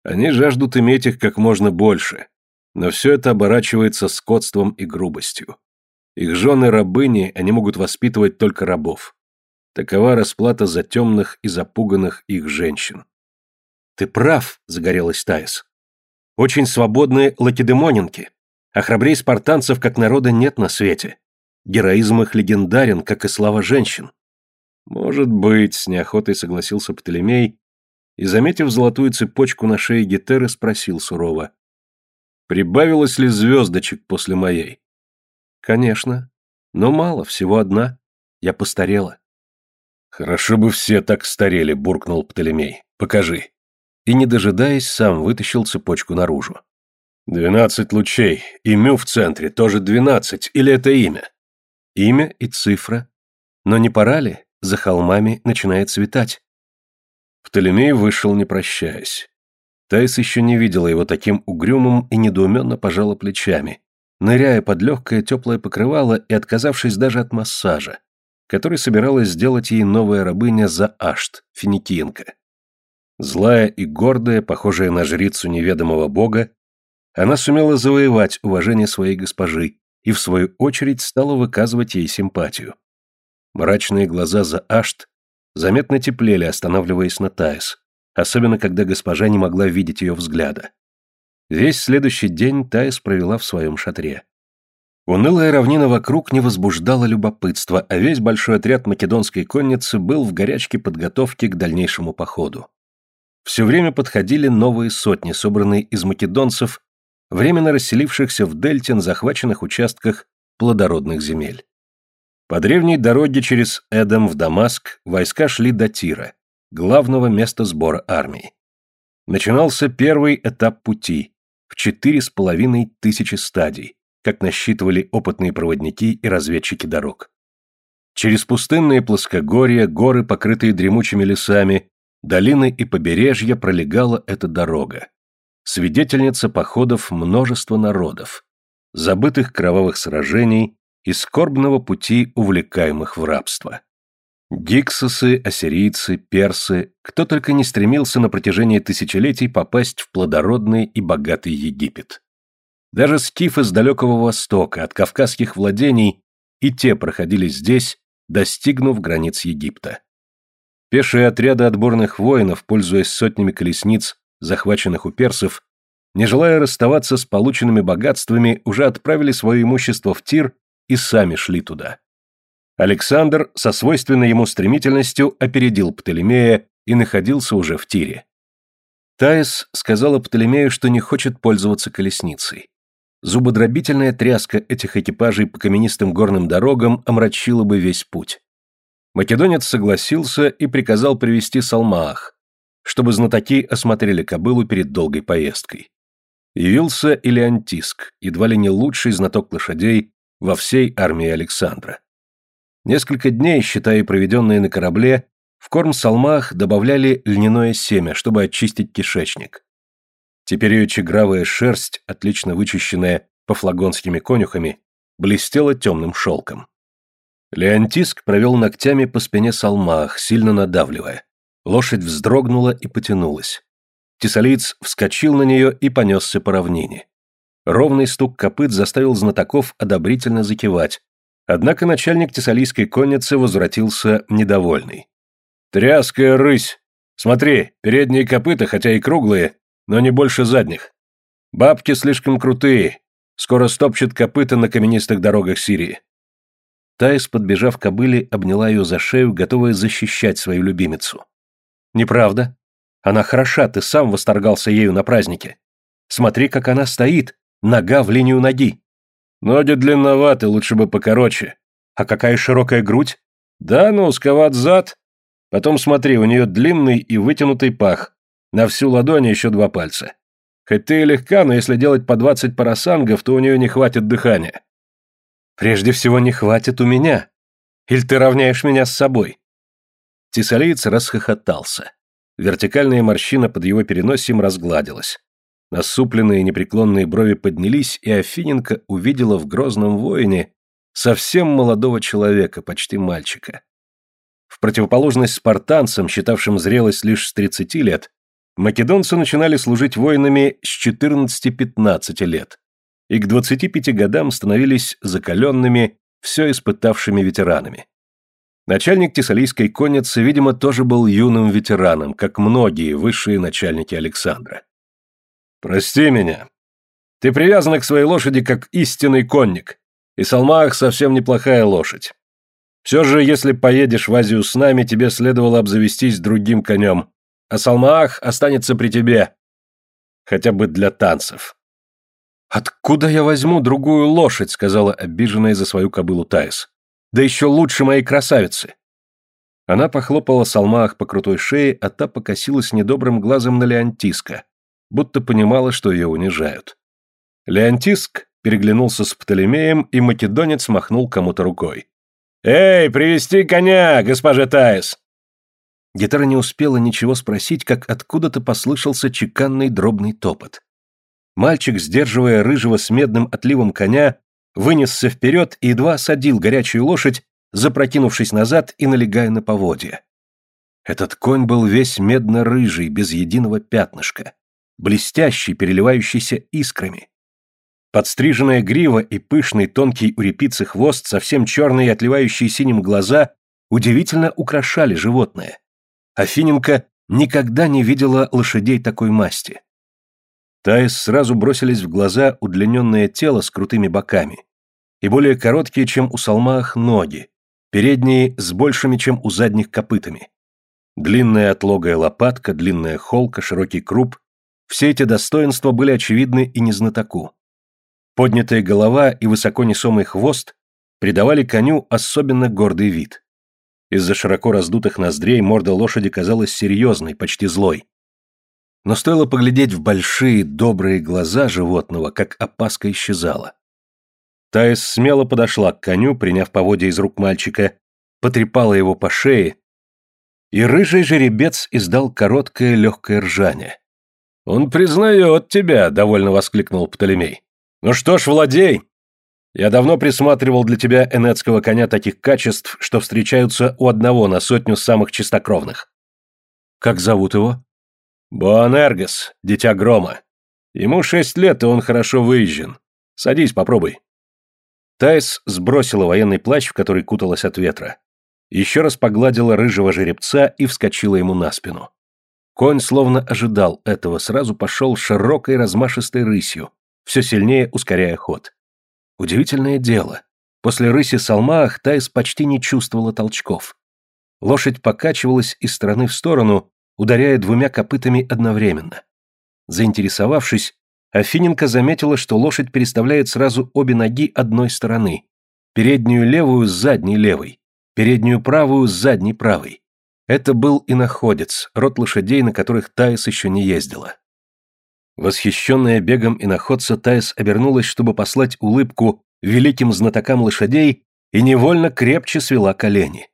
Они жаждут иметь их как можно больше, но все это оборачивается скотством и грубостью. Их жены рабыни, они могут воспитывать только рабов. Такова расплата за темных и запуганных их женщин. «Ты прав», — загорелась Таис. «Очень свободные лакедемонинки, а храбрей спартанцев как народа нет на свете. Героизм их легендарен, как и слава женщин». «Может быть», — с неохотой согласился Птолемей, и, заметив золотую цепочку на шее Гетеры, спросил сурово. Прибавилось ли звездочек после моей? Конечно. Но мало, всего одна. Я постарела. Хорошо бы все так старели, буркнул Птолемей. Покажи. И, не дожидаясь, сам вытащил цепочку наружу. Двенадцать лучей. И мю в центре, тоже двенадцать. Или это имя? Имя и цифра. Но не пора ли? За холмами начинает светать. Птолемей вышел, не прощаясь. Тайс еще не видела его таким угрюмым и недоуменно пожала плечами, ныряя под легкое теплое покрывало и отказавшись даже от массажа, который собиралась сделать ей новая рабыня за Ашт, финикиенка. Злая и гордая, похожая на жрицу неведомого бога, она сумела завоевать уважение своей госпожи и, в свою очередь, стала выказывать ей симпатию. Мрачные глаза за Ашт заметно теплели, останавливаясь на Таис, особенно когда госпожа не могла видеть ее взгляда. Весь следующий день Таис провела в своем шатре. Унылая равнина вокруг не возбуждала любопытства, а весь большой отряд македонской конницы был в горячке подготовки к дальнейшему походу. Все время подходили новые сотни, собранные из македонцев, временно расселившихся в дельте на захваченных участках плодородных земель. По древней дороге через Эдем в Дамаск войска шли до Тира, главного места сбора армии. Начинался первый этап пути в четыре с половиной тысячи стадий, как насчитывали опытные проводники и разведчики дорог. Через пустынные плоскогорья, горы, покрытые дремучими лесами, долины и побережья пролегала эта дорога. Свидетельница походов множества народов, забытых кровавых сражений и скорбного пути увлекаемых в рабство. Гиксосы, ассирийцы, персы, кто только не стремился на протяжении тысячелетий попасть в плодородный и богатый Египет. Даже скифы с далекого востока, от кавказских владений, и те проходили здесь, достигнув границ Египта. Пешие отряды отборных воинов, пользуясь сотнями колесниц, захваченных у персов, не желая расставаться с полученными богатствами, уже отправили свое имущество в Тир и сами шли туда. Александр со свойственной ему стремительностью опередил Птолемея и находился уже в тире. Таис сказала Птолемею, что не хочет пользоваться колесницей. Зубодробительная тряска этих экипажей по каменистым горным дорогам омрачила бы весь путь. Македонец согласился и приказал привести Салмаах, чтобы знатоки осмотрели кобылу перед долгой поездкой. Явился Илеантиск, едва ли не лучший знаток лошадей во всей армии Александра. Несколько дней, считая проведенные на корабле, в корм салмах добавляли льняное семя, чтобы очистить кишечник. Теперь ее чегравая шерсть, отлично вычищенная пофлагонскими конюхами, блестела темным шелком. Леонтиск провел ногтями по спине салмах, сильно надавливая. Лошадь вздрогнула и потянулась. Тесалиец вскочил на нее и понесся по равнине. Ровный стук копыт заставил знатоков одобрительно закивать, Однако начальник тессалийской конницы возвратился недовольный. «Тряская рысь! Смотри, передние копыта, хотя и круглые, но не больше задних. Бабки слишком крутые, скоро стопчет копыта на каменистых дорогах Сирии». Таис, подбежав к кобыле, обняла ее за шею, готовая защищать свою любимицу. «Неправда. Она хороша, ты сам восторгался ею на празднике. Смотри, как она стоит, нога в линию ноги. Ноги длинноваты, лучше бы покороче. А какая широкая грудь? Да, но узковат зад. Потом смотри, у нее длинный и вытянутый пах. На всю ладонь еще два пальца. Хоть ты и легка, но если делать по двадцать парасангов, то у нее не хватит дыхания. Прежде всего, не хватит у меня. Или ты равняешь меня с собой? Тесалиец расхохотался. Вертикальная морщина под его переносием разгладилась. Насупленные непреклонные брови поднялись, и Афиненко увидела в грозном воине совсем молодого человека, почти мальчика. В противоположность спартанцам, считавшим зрелость лишь с 30 лет, македонцы начинали служить воинами с 14-15 лет, и к 25 годам становились закаленными, все испытавшими ветеранами. Начальник Тессалийской конницы, видимо, тоже был юным ветераном, как многие высшие начальники Александра. «Прости меня. Ты привязана к своей лошади как истинный конник, и Салмах совсем неплохая лошадь. Все же, если поедешь в Азию с нами, тебе следовало обзавестись другим конем, а Салмах останется при тебе. Хотя бы для танцев». «Откуда я возьму другую лошадь?» — сказала обиженная за свою кобылу Таис. Да еще лучше моей красавицы!» Она похлопала Салмах по крутой шее, а та покосилась недобрым глазом на Леонтиска, будто понимала, что ее унижают. Леонтиск переглянулся с Птолемеем, и македонец махнул кому-то рукой. «Эй, привести коня, госпожа Таис!» Гитара не успела ничего спросить, как откуда-то послышался чеканный дробный топот. Мальчик, сдерживая рыжего с медным отливом коня, вынесся вперед и едва осадил горячую лошадь, запрокинувшись назад и налегая на поводья. Этот конь был весь медно-рыжий, без единого пятнышка, блестящий, переливающийся искрами. Подстриженная грива и пышный тонкий у репицы хвост, совсем черные и отливающие синим глаза, удивительно украшали животное. Афиненко никогда не видела лошадей такой масти. Таис сразу бросились в глаза удлиненное тело с крутыми боками и более короткие, чем у салмаах, ноги, передние с большими, чем у задних копытами. Длинная отлогая лопатка, длинная холка, широкий круп – все эти достоинства были очевидны и незнатоку. Поднятая голова и высоко несомый хвост придавали коню особенно гордый вид. Из-за широко раздутых ноздрей морда лошади казалась серьезной, почти злой. Но стоило поглядеть в большие, добрые глаза животного, как опаска исчезала. Таис смело подошла к коню, приняв поводья из рук мальчика, потрепала его по шее, и рыжий жеребец издал короткое легкое ржание. «Он признает тебя», — довольно воскликнул Птолемей. «Ну что ж, владей! Я давно присматривал для тебя энетского коня таких качеств, что встречаются у одного на сотню самых чистокровных». «Как зовут его?» Боанергос, дитя грома. Ему шесть лет, и он хорошо выезжен. Садись, попробуй. Тайс сбросила военный плащ, в который куталась от ветра. Еще раз погладила рыжего жеребца и вскочила ему на спину. Конь словно ожидал этого, сразу пошел широкой размашистой рысью, все сильнее ускоряя ход. Удивительное дело. После рыси Салмаах Тайс почти не чувствовала толчков. Лошадь покачивалась из стороны в сторону, ударяя двумя копытами одновременно. Заинтересовавшись, Афиненко заметила, что лошадь переставляет сразу обе ноги одной стороны. Переднюю левую с задней левой, переднюю правую с задней правой. Это был иноходец, род лошадей, на которых Таис еще не ездила. Восхищенная бегом иноходца, Таис обернулась, чтобы послать улыбку великим знатокам лошадей и невольно крепче свела колени.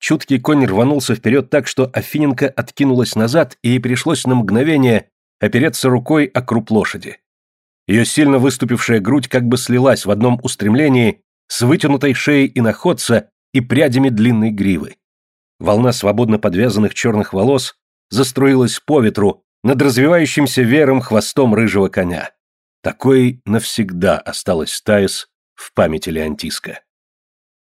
Чуткий конь рванулся вперед так, что Афиненко откинулась назад, и ей пришлось на мгновение опереться рукой о круп лошади. Ее сильно выступившая грудь как бы слилась в одном устремлении с вытянутой шеей иноходца и прядями длинной гривы. Волна свободно подвязанных черных волос заструилась по ветру над развивающимся веером хвостом рыжего коня. Такой навсегда осталась Таис в памяти Леонтиска.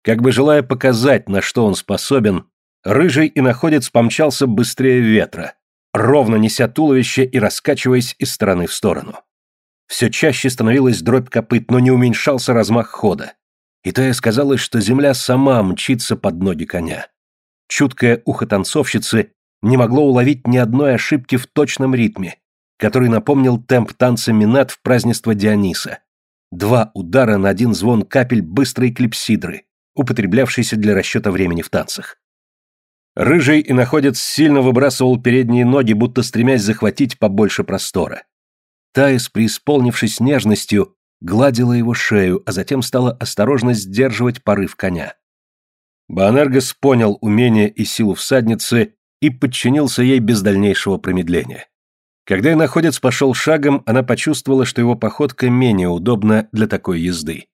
Как бы желая показать, на что он способен, рыжий иноходец помчался быстрее ветра, ровно неся туловище и раскачиваясь из стороны в сторону. Все чаще становилась дробь копыт, но не уменьшался размах хода. И Тая сказалось, что земля сама мчится под ноги коня. Чуткое ухо танцовщицы не могло уловить ни одной ошибки в точном ритме, который напомнил темп танца Минат в празднество Диониса. Два удара на один звон капель быстрой клипсидры, употреблявшейся для расчета времени в танцах. Рыжий и находец сильно выбрасывал передние ноги, будто стремясь захватить побольше простора. Таис, преисполнившись нежностью, гладила его шею, а затем стала осторожно сдерживать порыв коня. Баанергос понял умение и силу всадницы и подчинился ей без дальнейшего промедления. Когда иноходец пошел шагом, она почувствовала, что его походка менее удобна для такой езды.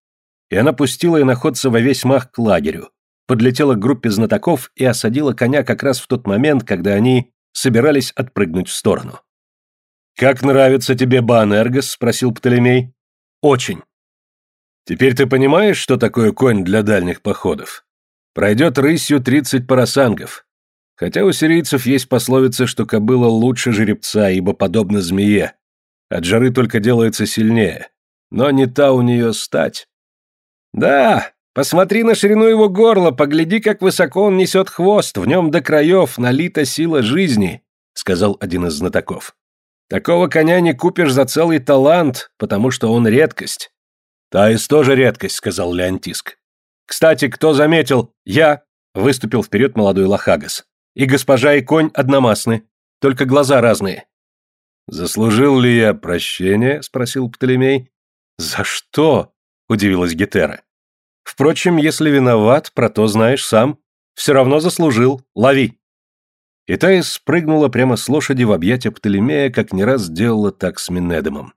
И она пустила иноходца во весь мах к лагерю, подлетела к группе знатоков и осадила коня как раз в тот момент, когда они собирались отпрыгнуть в сторону. «Как нравится тебе Баанергос?» — спросил Птолемей. «Очень». «Теперь ты понимаешь, что такое конь для дальних походов? Пройдет рысью тридцать парасангов. Хотя у сирийцев есть пословица, что кобыла лучше жеребца, ибо подобно змее. От жары только делается сильнее. Но не та у нее стать». «Да, Посмотри на ширину его горла, погляди, как высоко он несет хвост, в нем до краев налита сила жизни», — сказал один из знатоков. «Такого коня не купишь за целый талант, потому что он редкость». «Таис тоже редкость», — сказал Леонтиск. «Кстати, кто заметил? Я...» — выступил вперед молодой Лохагас. «И госпожа, и конь одномастны, только глаза разные». «Заслужил ли я прощение?» — спросил Птолемей. «За что?» — удивилась Гетера. Впрочем, если виноват, про то знаешь сам. Все равно заслужил. Лови!» И Таис спрыгнула прямо с лошади в объятия Птолемея, как не раз делала так с Минедомом.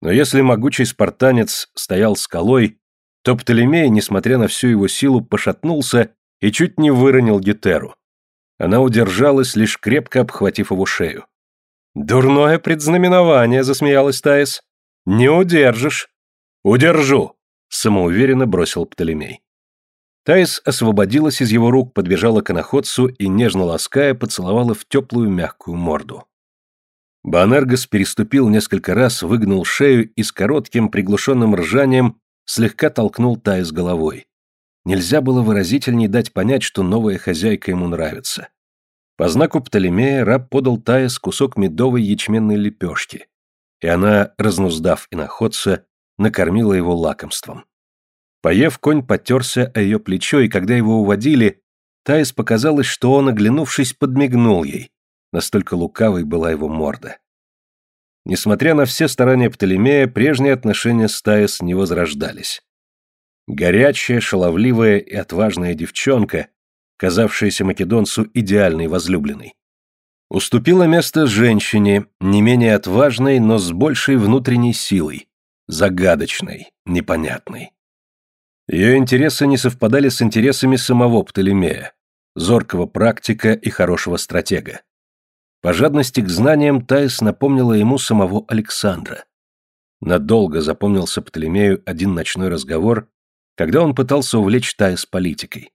Но если могучий спартанец стоял скалой, то Птолемей, несмотря на всю его силу, пошатнулся и чуть не выронил Гетеру. Она удержалась, лишь крепко обхватив его шею. «Дурное предзнаменование», — засмеялась Таис. «Не удержишь». «Удержу», самоуверенно бросил Птолемей. Таис освободилась из его рук, подбежала к иноходцу и, нежно лаская, поцеловала в теплую мягкую морду. Баанергос переступил несколько раз, выгнул шею и с коротким приглушенным ржанием слегка толкнул Таис головой. Нельзя было выразительней дать понять, что новая хозяйка ему нравится. По знаку Птолемея раб подал Таис кусок медовой ячменной лепешки, и она, разнуздав иноходца, накормила его лакомством. Поев, конь потерся о ее плечо, и когда его уводили, Таис показалось, что он, оглянувшись, подмигнул ей. Настолько лукавой была его морда. Несмотря на все старания Птолемея, прежние отношения с Таис не возрождались. Горячая, шаловливая и отважная девчонка, казавшаяся македонцу идеальной возлюбленной, уступила место женщине, не менее отважной, но с большей внутренней силой, загадочной, непонятной. Ее интересы не совпадали с интересами самого Птолемея, зоркого практика и хорошего стратега. По жадности к знаниям Таис напомнила ему самого Александра. Надолго запомнился Птолемею один ночной разговор, когда он пытался увлечь Таис политикой.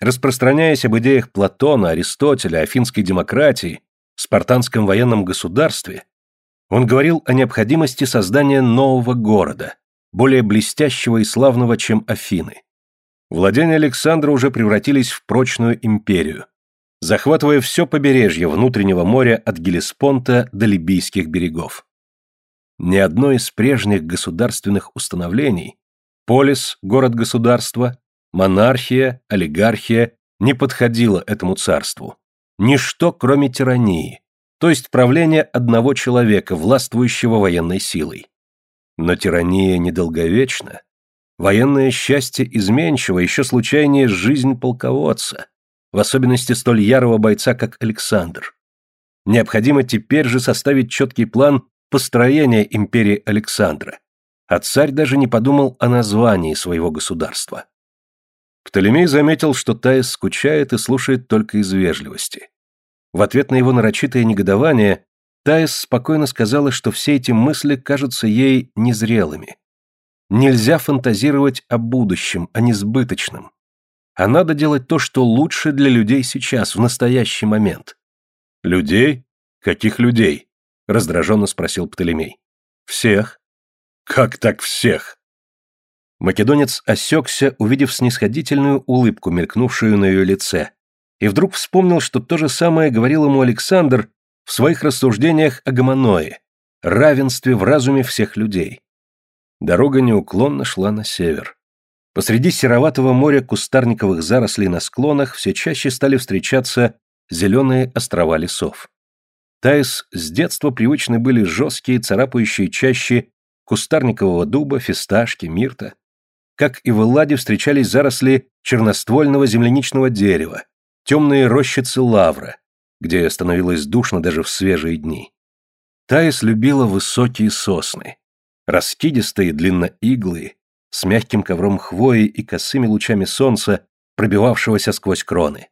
Распространяясь об идеях Платона, Аристотеля, афинской демократии, спартанском военном государстве, он говорил о необходимости создания нового города, более блестящего и славного, чем Афины. Владения Александра уже превратились в прочную империю, захватывая все побережье внутреннего моря от Гелеспонта до Либийских берегов. Ни одно из прежних государственных установлений – полис, город-государство, монархия, олигархия – не подходило этому царству. Ничто, кроме тирании, то есть правление одного человека, властвующего военной силой. Но тирания недолговечна. Военное счастье изменчиво, еще случайнее жизнь полководца, в особенности столь ярого бойца, как Александр. Необходимо теперь же составить четкий план построения империи Александра, а царь даже не подумал о названии своего государства. Птолемей заметил, что Таис скучает и слушает только из вежливости. В ответ на его нарочитое негодование Таис спокойно сказала, что все эти мысли кажутся ей незрелыми. Нельзя фантазировать о будущем, о несбыточном. А надо делать то, что лучше для людей сейчас, в настоящий момент. Людей? Каких людей? Раздраженно спросил Птолемей. Всех. Как так всех? Македонец осекся, увидев снисходительную улыбку, мелькнувшую на ее лице, и вдруг вспомнил, что то же самое говорил ему Александр в своих рассуждениях о гомоное, равенстве в разуме всех людей. Дорога неуклонно шла на север. Посреди сероватого моря кустарниковых зарослей на склонах все чаще стали встречаться зеленые острова лесов. Таис с детства привычны были жесткие, царапающие чаще кустарникового дуба, фисташки, мирта. Как и в Элладе встречались заросли черноствольного земляничного дерева, темные рощицы лавра, где становилось душно даже в свежие дни. Таис любила высокие сосны, раскидистые, длинноиглые, с мягким ковром хвои и косыми лучами солнца, пробивавшегося сквозь кроны.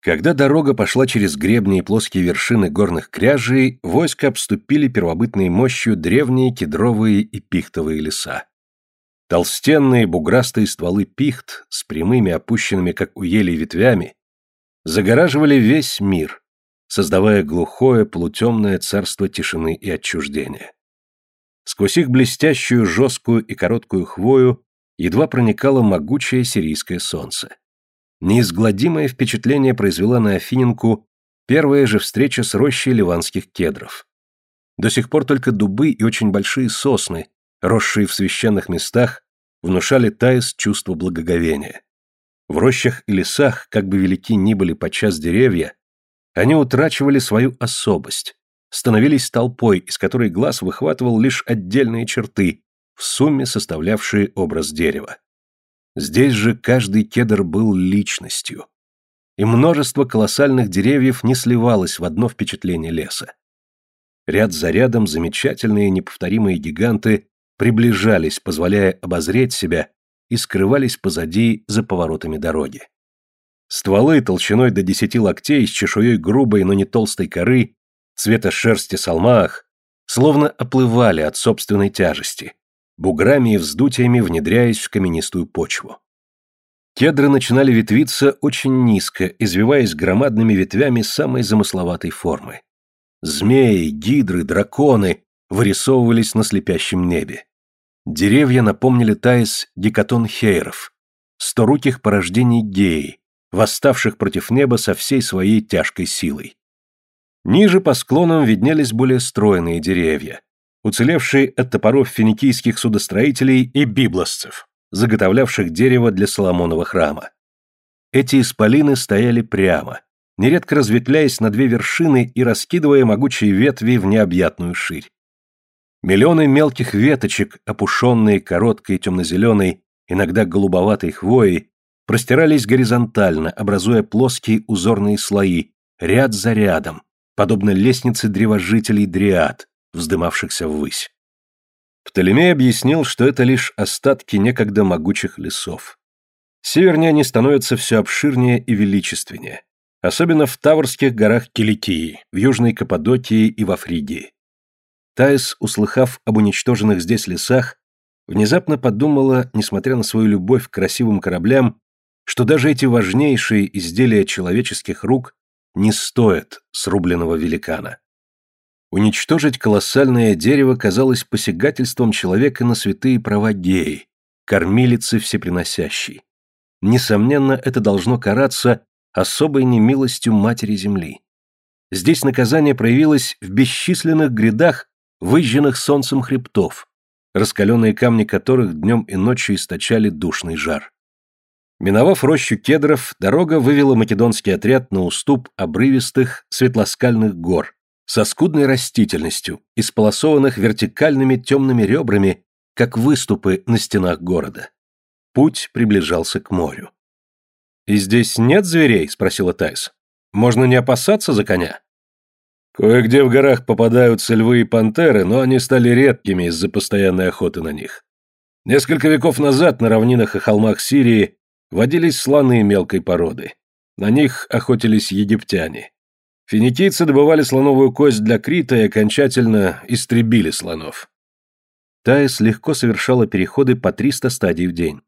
Когда дорога пошла через гребни и плоские вершины горных кряжей, войска обступили первобытной мощью древние кедровые и пихтовые леса. Толстенные буграстые стволы пихт с прямыми опущенными, как у елей, ветвями загораживали весь мир, создавая глухое полутемное царство тишины и отчуждения. Сквозь их блестящую, жесткую и короткую хвою едва проникало могучее сирийское солнце. Неизгладимое впечатление произвела на Афиненку первая же встреча с рощей ливанских кедров. До сих пор только дубы и очень большие сосны, росшие в священных местах, внушали Таис чувство благоговения. В рощах и лесах, как бы велики ни были подчас деревья, они утрачивали свою особость, становились толпой, из которой глаз выхватывал лишь отдельные черты, в сумме составлявшие образ дерева. Здесь же каждый кедр был личностью. И множество колоссальных деревьев не сливалось в одно впечатление леса. Ряд за рядом замечательные неповторимые гиганты приближались, позволяя обозреть себя, и скрывались позади за поворотами дороги. Стволы толщиной до десяти локтей с чешуей грубой, но не толстой коры цвета шерсти салмаах, словно оплывали от собственной тяжести, буграми и вздутиями внедряясь в каменистую почву. Кедры начинали ветвиться очень низко, извиваясь громадными ветвями самой замысловатой формы. Змеи, гидры, драконы вырисовывались на слепящем небе. Деревья напомнили Таис гекатон хейров, сторуких порождений геи, восставших против неба со всей своей тяжкой силой. Ниже по склонам виднелись более стройные деревья, уцелевшие от топоров финикийских судостроителей и библосцев, заготовлявших дерево для Соломонова храма. Эти исполины стояли прямо, нередко разветвляясь на две вершины и раскидывая могучие ветви в необъятную ширь. Миллионы мелких веточек, опушенные короткой темно-зеленой, иногда голубоватой хвоей, простирались горизонтально, образуя плоские узорные слои, ряд за рядом, подобно лестнице древожителей дриад, вздымавшихся ввысь. Птолемей объяснил, что это лишь остатки некогда могучих лесов. Севернее они становятся все обширнее и величественнее, особенно в Таврских горах Киликии, в Южной Каппадокии и во Фригии. Таис, услыхав об уничтоженных здесь лесах, внезапно подумала, несмотря на свою любовь к красивым кораблям, что даже эти важнейшие изделия человеческих рук не стоит срубленного великана. Уничтожить колоссальное дерево казалось посягательством человека на святые права геи, кормилицы всеприносящей. Несомненно, это должно караться особой немилостью Матери Земли. Здесь наказание проявилось в бесчисленных грядах выжженных солнцем хребтов, раскаленные камни которых днем и ночью источали душный жар. Миновав рощу кедров, дорога вывела македонский отряд на уступ обрывистых светлоскальных гор со скудной растительностью, исполосованных вертикальными темными ребрами, как выступы на стенах города. Путь приближался к морю. «И здесь нет зверей?» — спросила Тайс. «Можно не опасаться за коня?» «Кое-где в горах попадаются львы и пантеры, но они стали редкими из-за постоянной охоты на них. Несколько веков назад на равнинах и холмах Сирии водились слоны мелкой породы. На них охотились египтяне. Финикийцы добывали слоновую кость для Крита и окончательно истребили слонов. Таис легко совершала переходы по 300 стадий в день.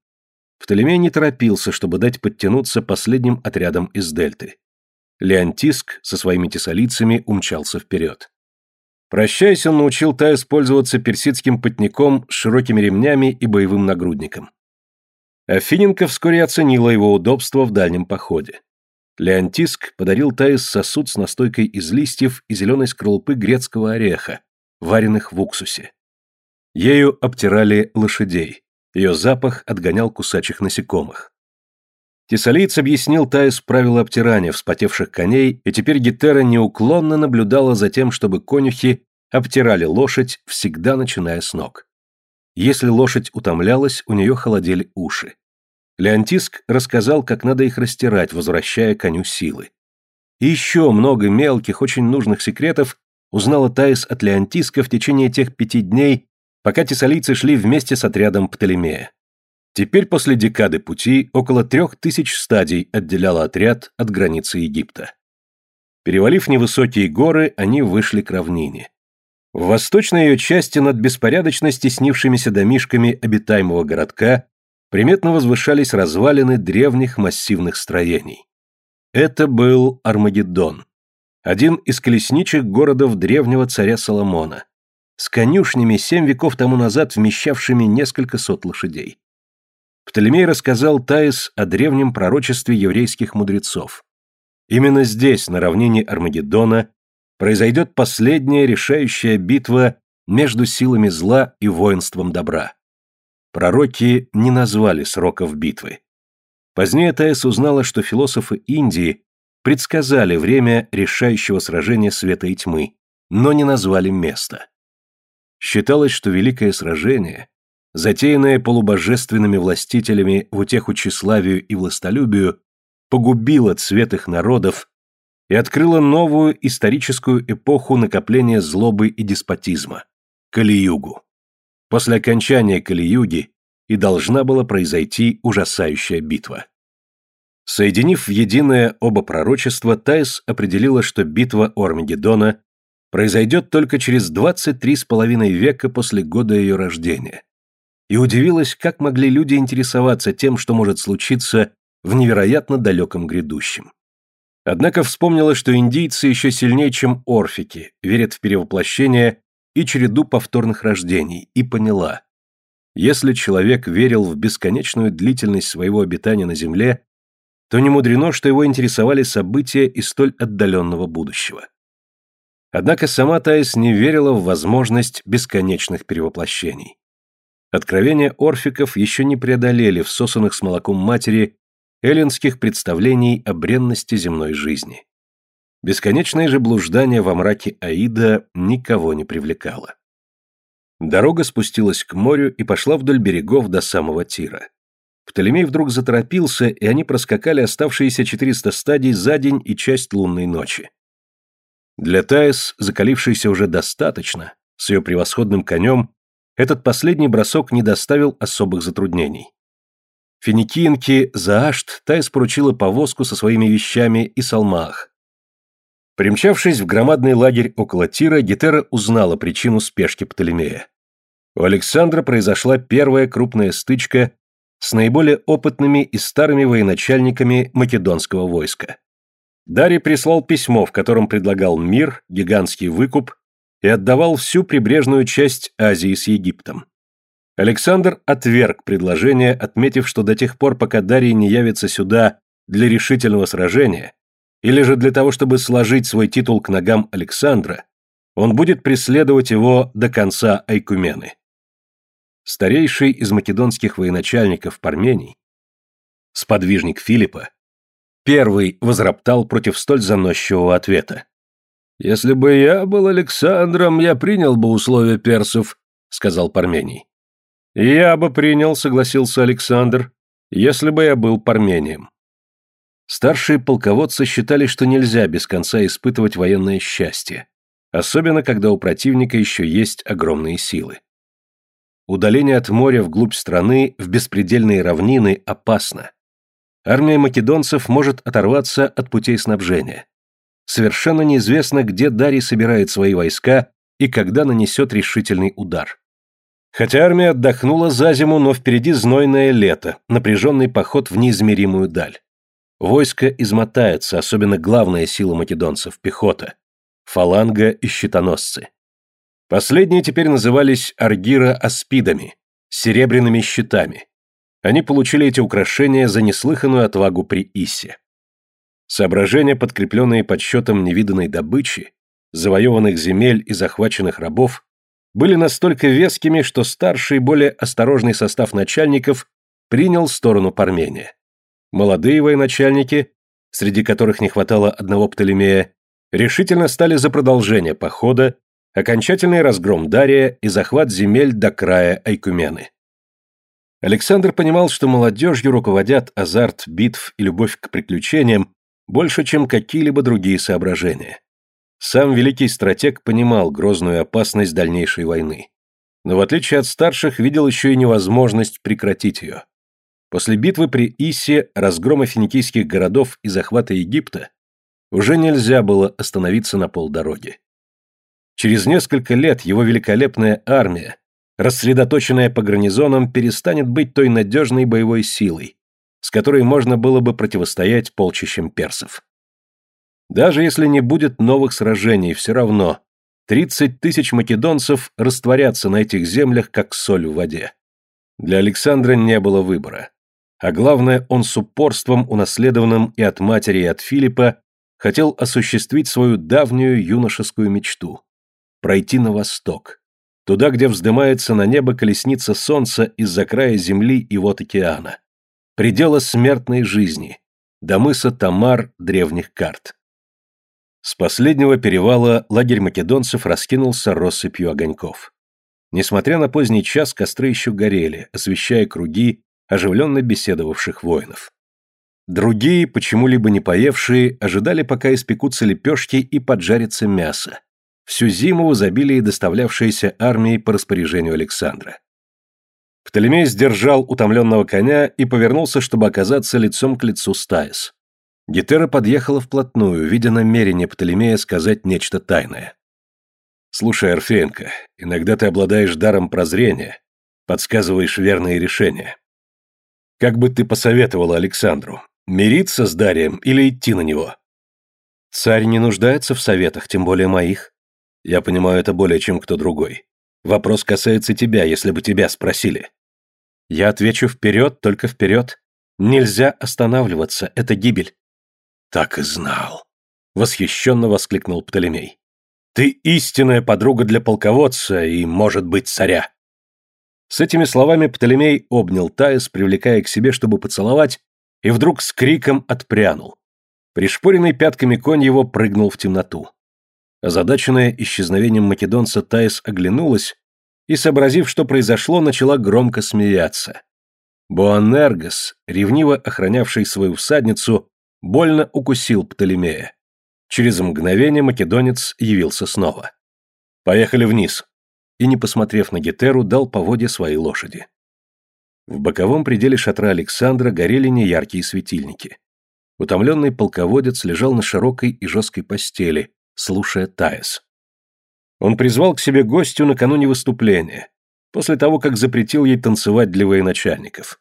Птолемей не торопился, чтобы дать подтянуться последним отрядам из Дельты. Леонтиск со своими тессалийцами умчался вперед. Прощаясь, он научил Таис пользоваться персидским потником с широкими ремнями и боевым нагрудником. Афиненко вскоре оценила его удобство в дальнем походе. Леонтиск подарил Таис сосуд с настойкой из листьев и зеленой скорлупы грецкого ореха, вареных в уксусе. Ею обтирали лошадей. Ее запах отгонял кусачих насекомых. Тесалиец объяснил Таис правила обтирания вспотевших коней, и теперь Гетера неуклонно наблюдала за тем, чтобы конюхи обтирали лошадь, всегда начиная с ног. Если лошадь утомлялась, у нее холодели уши. Леонтиск рассказал, как надо их растирать, возвращая коню силы. И еще много мелких, очень нужных секретов узнала Таис от Леонтиска в течение тех пяти дней, пока тессалийцы шли вместе с отрядом Птолемея. Теперь после декады пути около трех тысяч стадий отделяло отряд от границы Египта. Перевалив невысокие горы, они вышли к равнине. В восточной ее части над беспорядочно стеснившимися домишками обитаемого городка приметно возвышались развалины древних массивных строений. Это был Армагеддон, один из колесничек городов древнего царя Соломона, с конюшнями семь веков тому назад вмещавшими несколько сот лошадей. Птолемей рассказал Таис о древнем пророчестве еврейских мудрецов. Именно здесь, на равнине Армагеддона, произойдет последняя решающая битва между силами зла и воинством добра. Пророки не назвали сроков битвы. Позднее Таис узнала, что философы Индии предсказали время решающего сражения света и тьмы, но не назвали место. Считалось, что великое сражение, затеянное полубожественными властителями в утеху тщеславию и властолюбию, погубило цвет их народов и открыло новую историческую эпоху накопления злобы и деспотизма – Кали-югу. После окончания Кали-юги и должна была произойти ужасающая битва. Соединив в единое оба пророчества, Тайс определила, что битва Ормегеддона произойдет только через 23 с половиной века после года ее рождения. И удивилась, как могли люди интересоваться тем, что может случиться в невероятно далеком грядущем. Однако вспомнила, что индийцы еще сильнее, чем орфики, верят в перевоплощение и череду повторных рождений, и поняла. Если человек верил в бесконечную длительность своего обитания на Земле, то не мудрено, что его интересовали события из столь отдаленного будущего. Однако сама Таис не верила в возможность бесконечных перевоплощений. Откровения орфиков еще не преодолели всосанных с молоком матери эллинских представлений о бренности земной жизни. Бесконечное же блуждание во мраке Аида никого не привлекало. Дорога спустилась к морю и пошла вдоль берегов до самого Тира. Птолемей вдруг заторопился, и они проскакали оставшиеся 400 стадий за день и часть лунной ночи. Для Таис, закалившейся уже достаточно, с ее превосходным конем, этот последний бросок не доставил особых затруднений. Финикиенке Заашт Таис поручила повозку со своими вещами и салмах. Примчавшись в громадный лагерь около Тира, Гетера узнала причину спешки Птолемея. У Александра произошла первая крупная стычка с наиболее опытными и старыми военачальниками македонского войска. Дарий прислал письмо, в котором предлагал мир, гигантский выкуп и отдавал всю прибрежную часть Азии с Египтом. Александр отверг предложение, отметив, что до тех пор, пока Дарий не явится сюда для решительного сражения, или же для того, чтобы сложить свой титул к ногам Александра, он будет преследовать его до конца Айкумены. Старейший из македонских военачальников Пармений, сподвижник Филиппа, Первый возроптал против столь заносчивого ответа. «Если бы я был Александром, я принял бы условия персов», — сказал Пармений. «Я бы принял», — согласился Александр, — «если бы я был Пармением». Старшие полководцы считали, что нельзя без конца испытывать военное счастье, особенно когда у противника еще есть огромные силы. Удаление от моря вглубь страны, в беспредельные равнины, опасно армия македонцев может оторваться от путей снабжения. Совершенно неизвестно, где Дарий собирает свои войска и когда нанесет решительный удар. Хотя армия отдохнула за зиму, но впереди знойное лето, напряженный поход в неизмеримую даль. Войско измотается, особенно главная сила македонцев – пехота. Фаланга и щитоносцы. Последние теперь назывались аргира-аспидами, серебряными щитами. Они получили эти украшения за неслыханную отвагу при Иссе. Соображения, подкрепленные подсчетом невиданной добычи, завоеванных земель и захваченных рабов, были настолько вескими, что старший, более осторожный состав начальников принял сторону Пармения. Молодые военачальники, среди которых не хватало одного Птолемея, решительно стали за продолжение похода, окончательный разгром Дария и захват земель до края Айкумены. Александр понимал, что молодежью руководят азарт битв и любовь к приключениям больше, чем какие-либо другие соображения. Сам великий стратег понимал грозную опасность дальнейшей войны. Но в отличие от старших, видел еще и невозможность прекратить ее. После битвы при Исе, разгрома финикийских городов и захвата Египта уже нельзя было остановиться на полдороги. Через несколько лет его великолепная армия, рассредоточенная по гарнизонам, перестанет быть той надежной боевой силой, с которой можно было бы противостоять полчищам персов. Даже если не будет новых сражений, все равно 30 тысяч македонцев растворятся на этих землях, как соль в воде. Для Александра не было выбора. А главное, он с упорством, унаследованным и от матери, и от Филиппа, хотел осуществить свою давнюю юношескую мечту – пройти на восток, туда, где вздымается на небо колесница солнца из-за края земли и вот океана, предела смертной жизни, до мыса Тамар древних карт. С последнего перевала лагерь македонцев раскинулся россыпью огоньков. Несмотря на поздний час, костры еще горели, освещая круги оживленно беседовавших воинов. Другие, почему-либо не поевшие, ожидали, пока испекутся лепешки и поджарится мясо, всю зиму в изобилии доставлявшееся армией по распоряжению Александра. Птолемей сдержал утомленного коня и повернулся, чтобы оказаться лицом к лицу с Таис. Гетера подъехала вплотную, видя намерение Птолемея сказать нечто тайное. «Слушай, Орфеенко, иногда ты обладаешь даром прозрения, подсказываешь верные решения. Как бы ты посоветовала Александру, мириться с Дарием или идти на него? Царь не нуждается в советах, тем более моих. Я понимаю это более, чем кто другой. Вопрос касается тебя, если бы тебя спросили. Я отвечу вперед, только вперед. Нельзя останавливаться, это гибель. Так и знал. Восхищенно воскликнул Птолемей. Ты истинная подруга для полководца и, может быть, царя. С этими словами Птолемей обнял Таис, привлекая к себе, чтобы поцеловать, и вдруг с криком отпрянул. Пришпоренный пятками конь его прыгнул в темноту. Озадаченная исчезновением македонца Таис оглянулась и, сообразив, что произошло, начала громко смеяться. Боанергос, ревниво охранявший свою всадницу, больно укусил Птолемея. Через мгновение македонец явился снова. «Поехали вниз», и, не посмотрев на Гетеру, дал поводья своей лошади. В боковом пределе шатра Александра горели неяркие светильники. Утомленный полководец лежал на широкой и жесткой постели, слушая Таис. Он призвал к себе гостю накануне выступления, после того, как запретил ей танцевать для военачальников.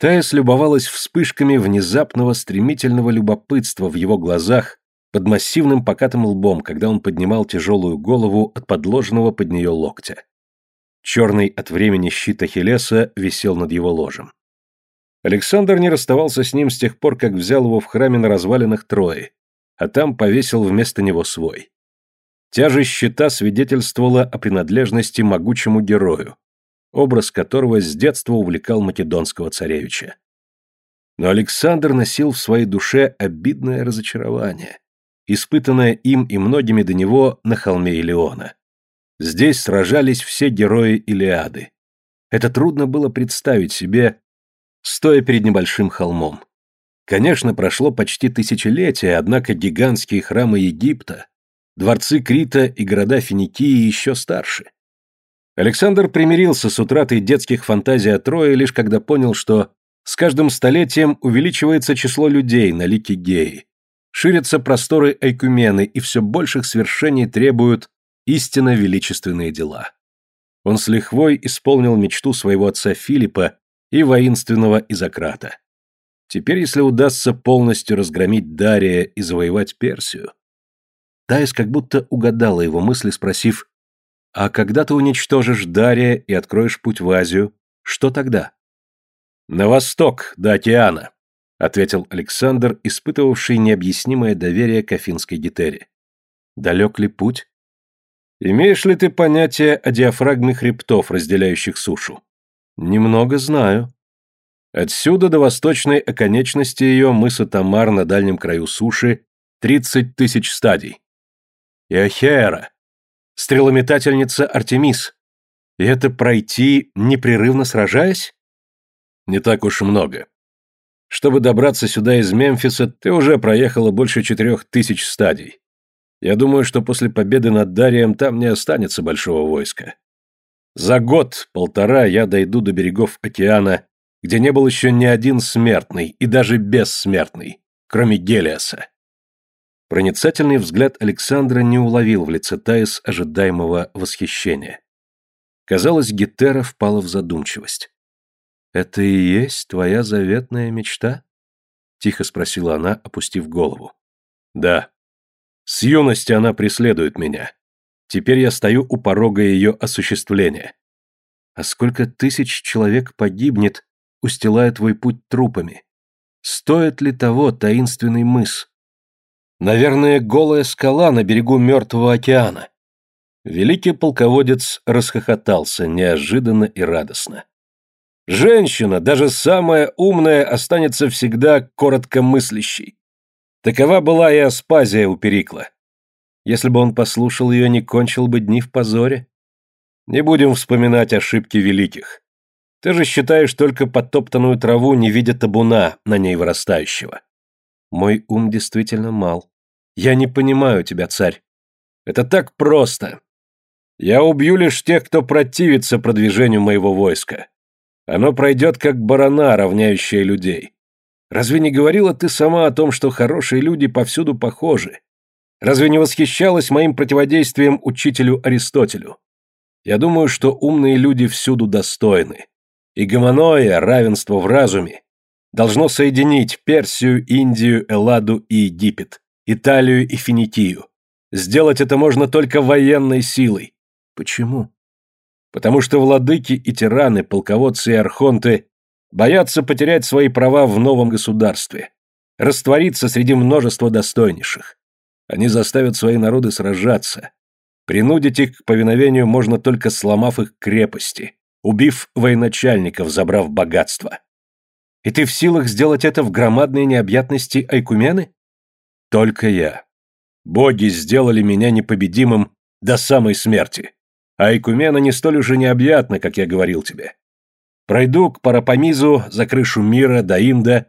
Таис любовалась вспышками внезапного стремительного любопытства в его глазах под массивным покатым лбом, когда он поднимал тяжелую голову от подложенного под нее локтя. Черный от времени щит Ахиллеса висел над его ложем. Александр не расставался с ним с тех пор, как взял его в храме на развалинах Трои, а там повесил вместо него свой. Тяжесть щита свидетельствовала о принадлежности могучему герою, образ которого с детства увлекал македонского царевича. Но Александр носил в своей душе обидное разочарование испытанное им и многими до него на холме Илеона. Здесь сражались все герои Илиады. Это трудно было представить себе, стоя перед небольшим холмом. Конечно, прошло почти тысячелетие, однако гигантские храмы Египта, дворцы Крита и города Финикии еще старше. Александр примирился с утратой детских фантазий о Трое лишь когда понял, что с каждым столетием увеличивается число людей на лике Геи, Ширятся просторы Айкумены, и все больших свершений требуют истинно величественные дела. Он с лихвой исполнил мечту своего отца Филиппа и воинственного Изократа. Теперь, если удастся полностью разгромить Дария и завоевать Персию... Таис как будто угадала его мысли, спросив, «А когда ты уничтожишь Дария и откроешь путь в Азию, что тогда?» «На восток, до океана», — ответил Александр, испытывавший необъяснимое доверие к афинской гетере. «Далек ли путь?» «Имеешь ли ты понятие о диафрагме хребтов, разделяющих сушу?» «Немного знаю», Отсюда до восточной оконечности ее мыса Тамар на дальнем краю суши 30 тысяч стадий. И Ахеера, стрелометательница Артемис. И это пройти, непрерывно сражаясь? Не так уж много. Чтобы добраться сюда из Мемфиса, ты уже проехала больше четырех тысяч стадий. Я думаю, что после победы над Дарием там не останется большого войска. За год-полтора я дойду до берегов океана где не был еще ни один смертный и даже бессмертный, кроме Гелиаса. Проницательный взгляд Александра не уловил в лице Таис ожидаемого восхищения. Казалось, Гетера впала в задумчивость. «Это и есть твоя заветная мечта?» — тихо спросила она, опустив голову. «Да. С юности она преследует меня. Теперь я стою у порога ее осуществления. А сколько тысяч человек погибнет, устилая твой путь трупами. Стоит ли того таинственный мыс? Наверное, голая скала на берегу мертвого океана. Великий полководец расхохотался неожиданно и радостно. Женщина, даже самая умная, останется всегда коротко мыслящей. Такова была и Аспазия у Перикла. Если бы он послушал ее, не кончил бы дни в позоре. Не будем вспоминать ошибки великих. Ты же считаешь только подтоптанную траву, не видя табуна, на ней вырастающего. Мой ум действительно мал. Я не понимаю тебя, царь. Это так просто. Я убью лишь тех, кто противится продвижению моего войска. Оно пройдет как барана, равняющая людей. Разве не говорила ты сама о том, что хорошие люди повсюду похожи? Разве не восхищалась моим противодействием учителю Аристотелю? Я думаю, что умные люди всюду достойны. И гомоноя, равенство в разуме, должно соединить Персию, Индию, Элладу и Египет, Италию и Финикию. Сделать это можно только военной силой. Почему? Потому что владыки и тираны, полководцы и архонты боятся потерять свои права в новом государстве, раствориться среди множества достойнейших. Они заставят свои народы сражаться. Принудить их к повиновению можно только сломав их крепости, убив военачальников, забрав богатство. И ты в силах сделать это в громадной необъятности Айкумены? Только я. Боги сделали меня непобедимым до самой смерти. А Айкумена не столь уже необъятна, как я говорил тебе. Пройду к Парапамизу за крышу мира до Инда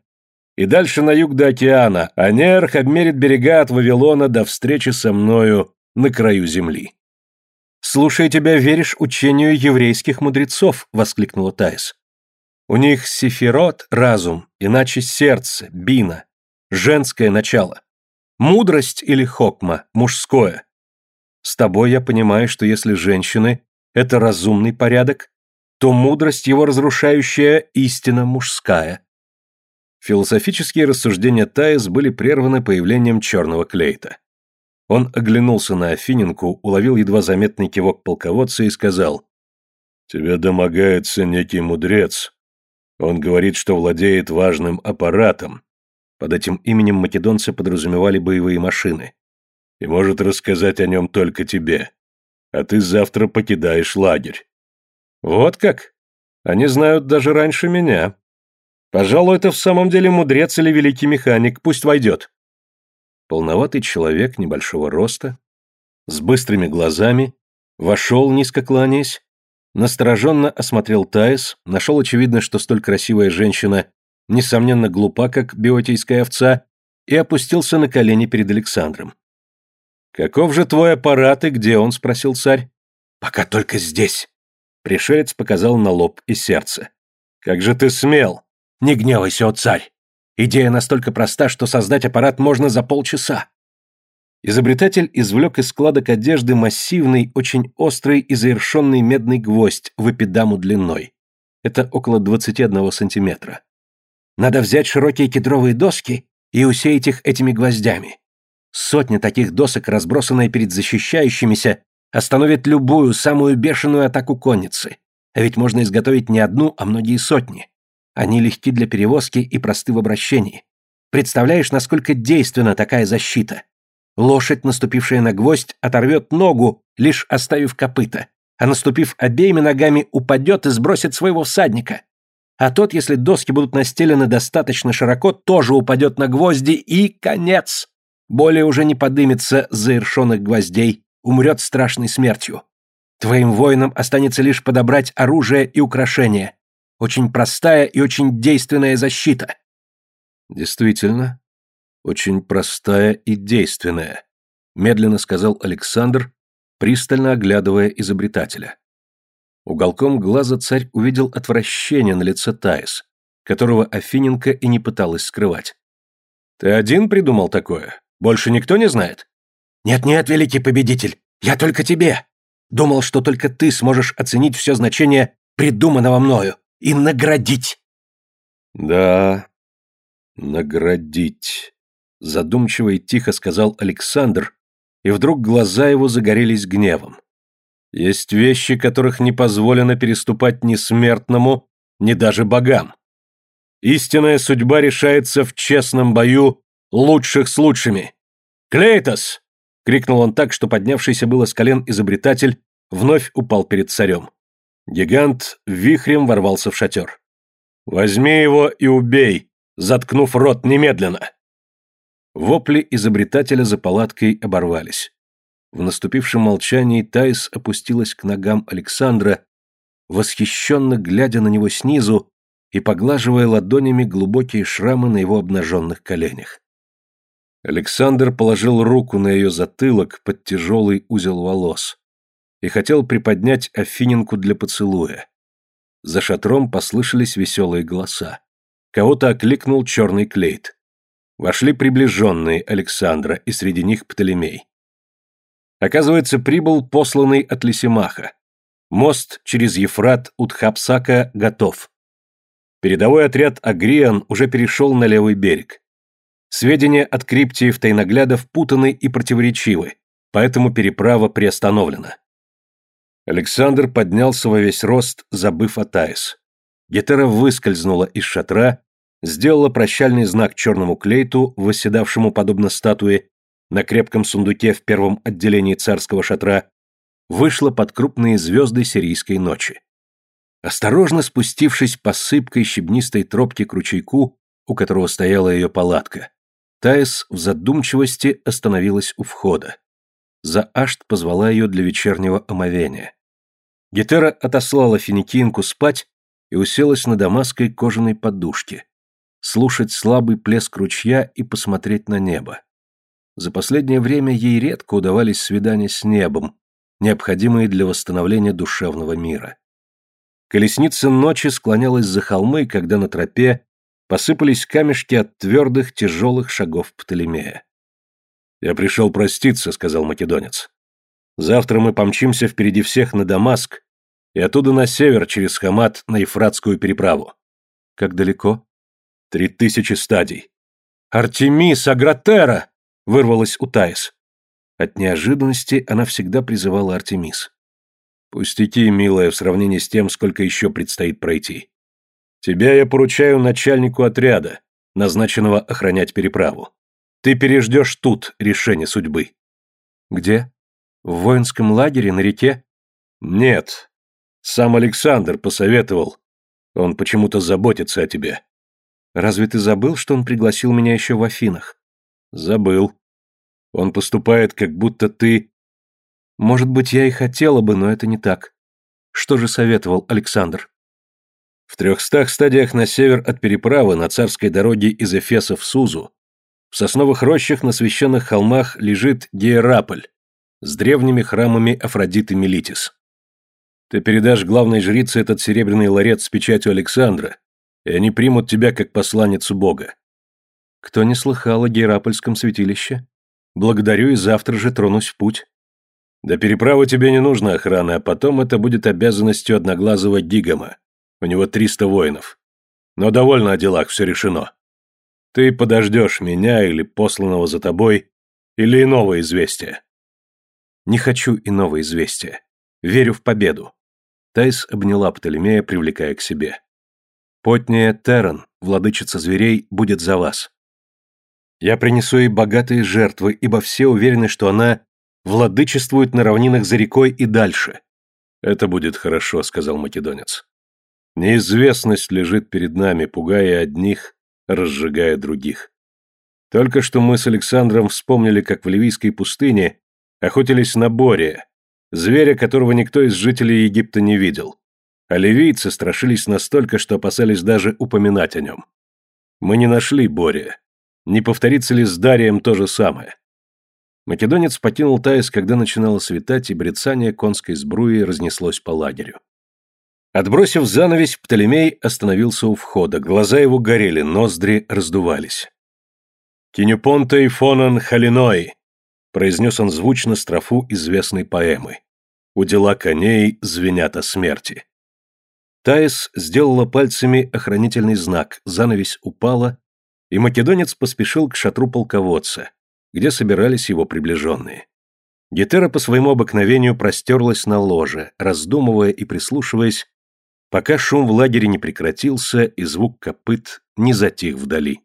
и дальше на юг до океана, а Нерх обмерит берега от Вавилона до встречи со мною на краю земли. «Слушая тебя, веришь учению еврейских мудрецов», — воскликнула Таис. «У них сефирот — разум, иначе сердце, бина, женское начало. Мудрость или хокма — мужское. С тобой я понимаю, что если женщины — это разумный порядок, то мудрость его разрушающая истина мужская». Философические рассуждения Таис были прерваны появлением черного клейта. Он оглянулся на Афиненку, уловил едва заметный кивок полководца и сказал, «Тебя домогается некий мудрец. Он говорит, что владеет важным аппаратом». Под этим именем македонцы подразумевали боевые машины. «И может рассказать о нем только тебе. А ты завтра покидаешь лагерь». «Вот как? Они знают даже раньше меня. Пожалуй, это в самом деле мудрец или великий механик. Пусть войдет». Полноватый человек небольшого роста, с быстрыми глазами, вошел, низко кланяясь, настороженно осмотрел Таис, нашел очевидно, что столь красивая женщина, несомненно, глупа, как биотийская овца, и опустился на колени перед Александром. «Каков же твой аппарат и где он?» — спросил царь. «Пока только здесь». Пришелец показал на лоб и сердце. «Как же ты смел!» «Не гневайся, о царь! Идея настолько проста, что создать аппарат можно за полчаса. Изобретатель извлек из складок одежды массивный, очень острый и завершенный медный гвоздь в эпидаму длиной. Это около 21 сантиметра. Надо взять широкие кедровые доски и усеять их этими гвоздями. Сотня таких досок, разбросанная перед защищающимися, остановит любую, самую бешеную атаку конницы. А ведь можно изготовить не одну, а многие сотни. Они легки для перевозки и просты в обращении. Представляешь, насколько действенна такая защита? Лошадь, наступившая на гвоздь, оторвет ногу, лишь оставив копыта, а наступив обеими ногами, упадет и сбросит своего всадника. А тот, если доски будут настелены достаточно широко, тоже упадет на гвозди и конец. Более уже не подымется завершенных гвоздей, умрет страшной смертью. Твоим воинам останется лишь подобрать оружие и украшения. Очень простая и очень действенная защита. Действительно, очень простая и действенная, медленно сказал Александр, пристально оглядывая изобретателя. Уголком глаза царь увидел отвращение на лице Таис, которого Афиненко и не пыталась скрывать. «Ты один придумал такое? Больше никто не знает?» «Нет-нет, великий победитель, я только тебе. Думал, что только ты сможешь оценить все значение придуманного мною и наградить». «Да, наградить», — задумчиво и тихо сказал Александр, и вдруг глаза его загорелись гневом. «Есть вещи, которых не позволено переступать ни смертному, ни даже богам. Истинная судьба решается в честном бою лучших с лучшими. Клейтос!» — крикнул он так, что поднявшийся было с колен изобретатель вновь упал перед царем. Гигант вихрем ворвался в шатер. «Возьми его и убей, заткнув рот немедленно!» Вопли изобретателя за палаткой оборвались. В наступившем молчании Таис опустилась к ногам Александра, восхищенно глядя на него снизу и поглаживая ладонями глубокие шрамы на его обнаженных коленях. Александр положил руку на ее затылок под тяжелый узел волос и хотел приподнять Афиненку для поцелуя. За шатром послышались веселые голоса. Кого-то окликнул черный клейт. Вошли приближенные Александра, и среди них Птолемей. Оказывается, прибыл посланный от Лисимаха. Мост через Ефрат Утхапсака готов. Передовой отряд Агриан уже перешел на левый берег. Сведения от Криптиев тайноглядов путаны и противоречивы, поэтому переправа приостановлена. Александр поднялся во весь рост, забыв о Таис. Гетера выскользнула из шатра, сделала прощальный знак черному клейту, восседавшему подобно статуе, на крепком сундуке в первом отделении царского шатра, вышла под крупные звезды сирийской ночи. Осторожно спустившись по сыпкой щебнистой тропке к ручейку, у которого стояла ее палатка, Таис в задумчивости остановилась у входа. Заашт позвала ее для вечернего омовения. Гетера отослала финикинку спать и уселась на дамасской кожаной подушке, слушать слабый плеск ручья и посмотреть на небо. За последнее время ей редко удавались свидания с небом, необходимые для восстановления душевного мира. Колесница ночи склонялась за холмы, когда на тропе посыпались камешки от твердых, тяжелых шагов Птолемея. «Я пришел проститься», — сказал македонец. «Завтра мы помчимся впереди всех на Дамаск и оттуда на север через Хамат на Ефратскую переправу». «Как далеко?» «Три тысячи стадий». «Артемис, Агратера!» — вырвалась у Таис. От неожиданности она всегда призывала Артемис. «Пустяки, милая, в сравнении с тем, сколько еще предстоит пройти. Тебя я поручаю начальнику отряда, назначенного охранять переправу. Ты переждешь тут решение судьбы. Где? В воинском лагере на реке? Нет. Сам Александр посоветовал. Он почему-то заботится о тебе. Разве ты забыл, что он пригласил меня еще в Афинах? Забыл. Он поступает, как будто ты... Может быть, я и хотела бы, но это не так. Что же советовал Александр? В трехстах стадиях на север от переправы на царской дороге из Эфеса в Сузу, в сосновых рощах на священных холмах лежит Гераполь с древними храмами Афродиты Мелитис. Ты передашь главной жрице этот серебряный ларет с печатью Александра, и они примут тебя как посланницу Бога. Кто не слыхал о Герапольском святилище? Благодарю и завтра же тронусь в путь. До переправы тебе не нужно охраны, а потом это будет обязанностью одноглазого Дигама. У него триста воинов. Но довольно о делах, все решено. Ты подождешь меня или посланного за тобой, или иного известия. Не хочу иного известия. Верю в победу. Тайс обняла Птолемея, привлекая к себе. Потния Террен, владычица зверей, будет за вас. Я принесу ей богатые жертвы, ибо все уверены, что она владычествует на равнинах за рекой и дальше. Это будет хорошо, сказал македонец. Неизвестность лежит перед нами, пугая одних, разжигая других. Только что мы с Александром вспомнили, как в Ливийской пустыне охотились на Бория, зверя, которого никто из жителей Египта не видел. А ливийцы страшились настолько, что опасались даже упоминать о нем. Мы не нашли Бория. Не повторится ли с Дарием то же самое? Македонец покинул Таис, когда начинало светать, и брецание конской сбруи разнеслось по лагерю. Отбросив занавесь, Птолемей остановился у входа, глаза его горели, ноздри раздувались. «Кинюпонтей фонан халиной», — произнес он звучно строфу известной поэмы. «У дела коней звенят о смерти». Таис сделала пальцами охранительный знак, занавесь упала, и македонец поспешил к шатру полководца, где собирались его приближенные. Гетера по своему обыкновению простерлась на ложе, раздумывая и прислушиваясь, пока шум в лагере не прекратился и звук копыт не затих вдали.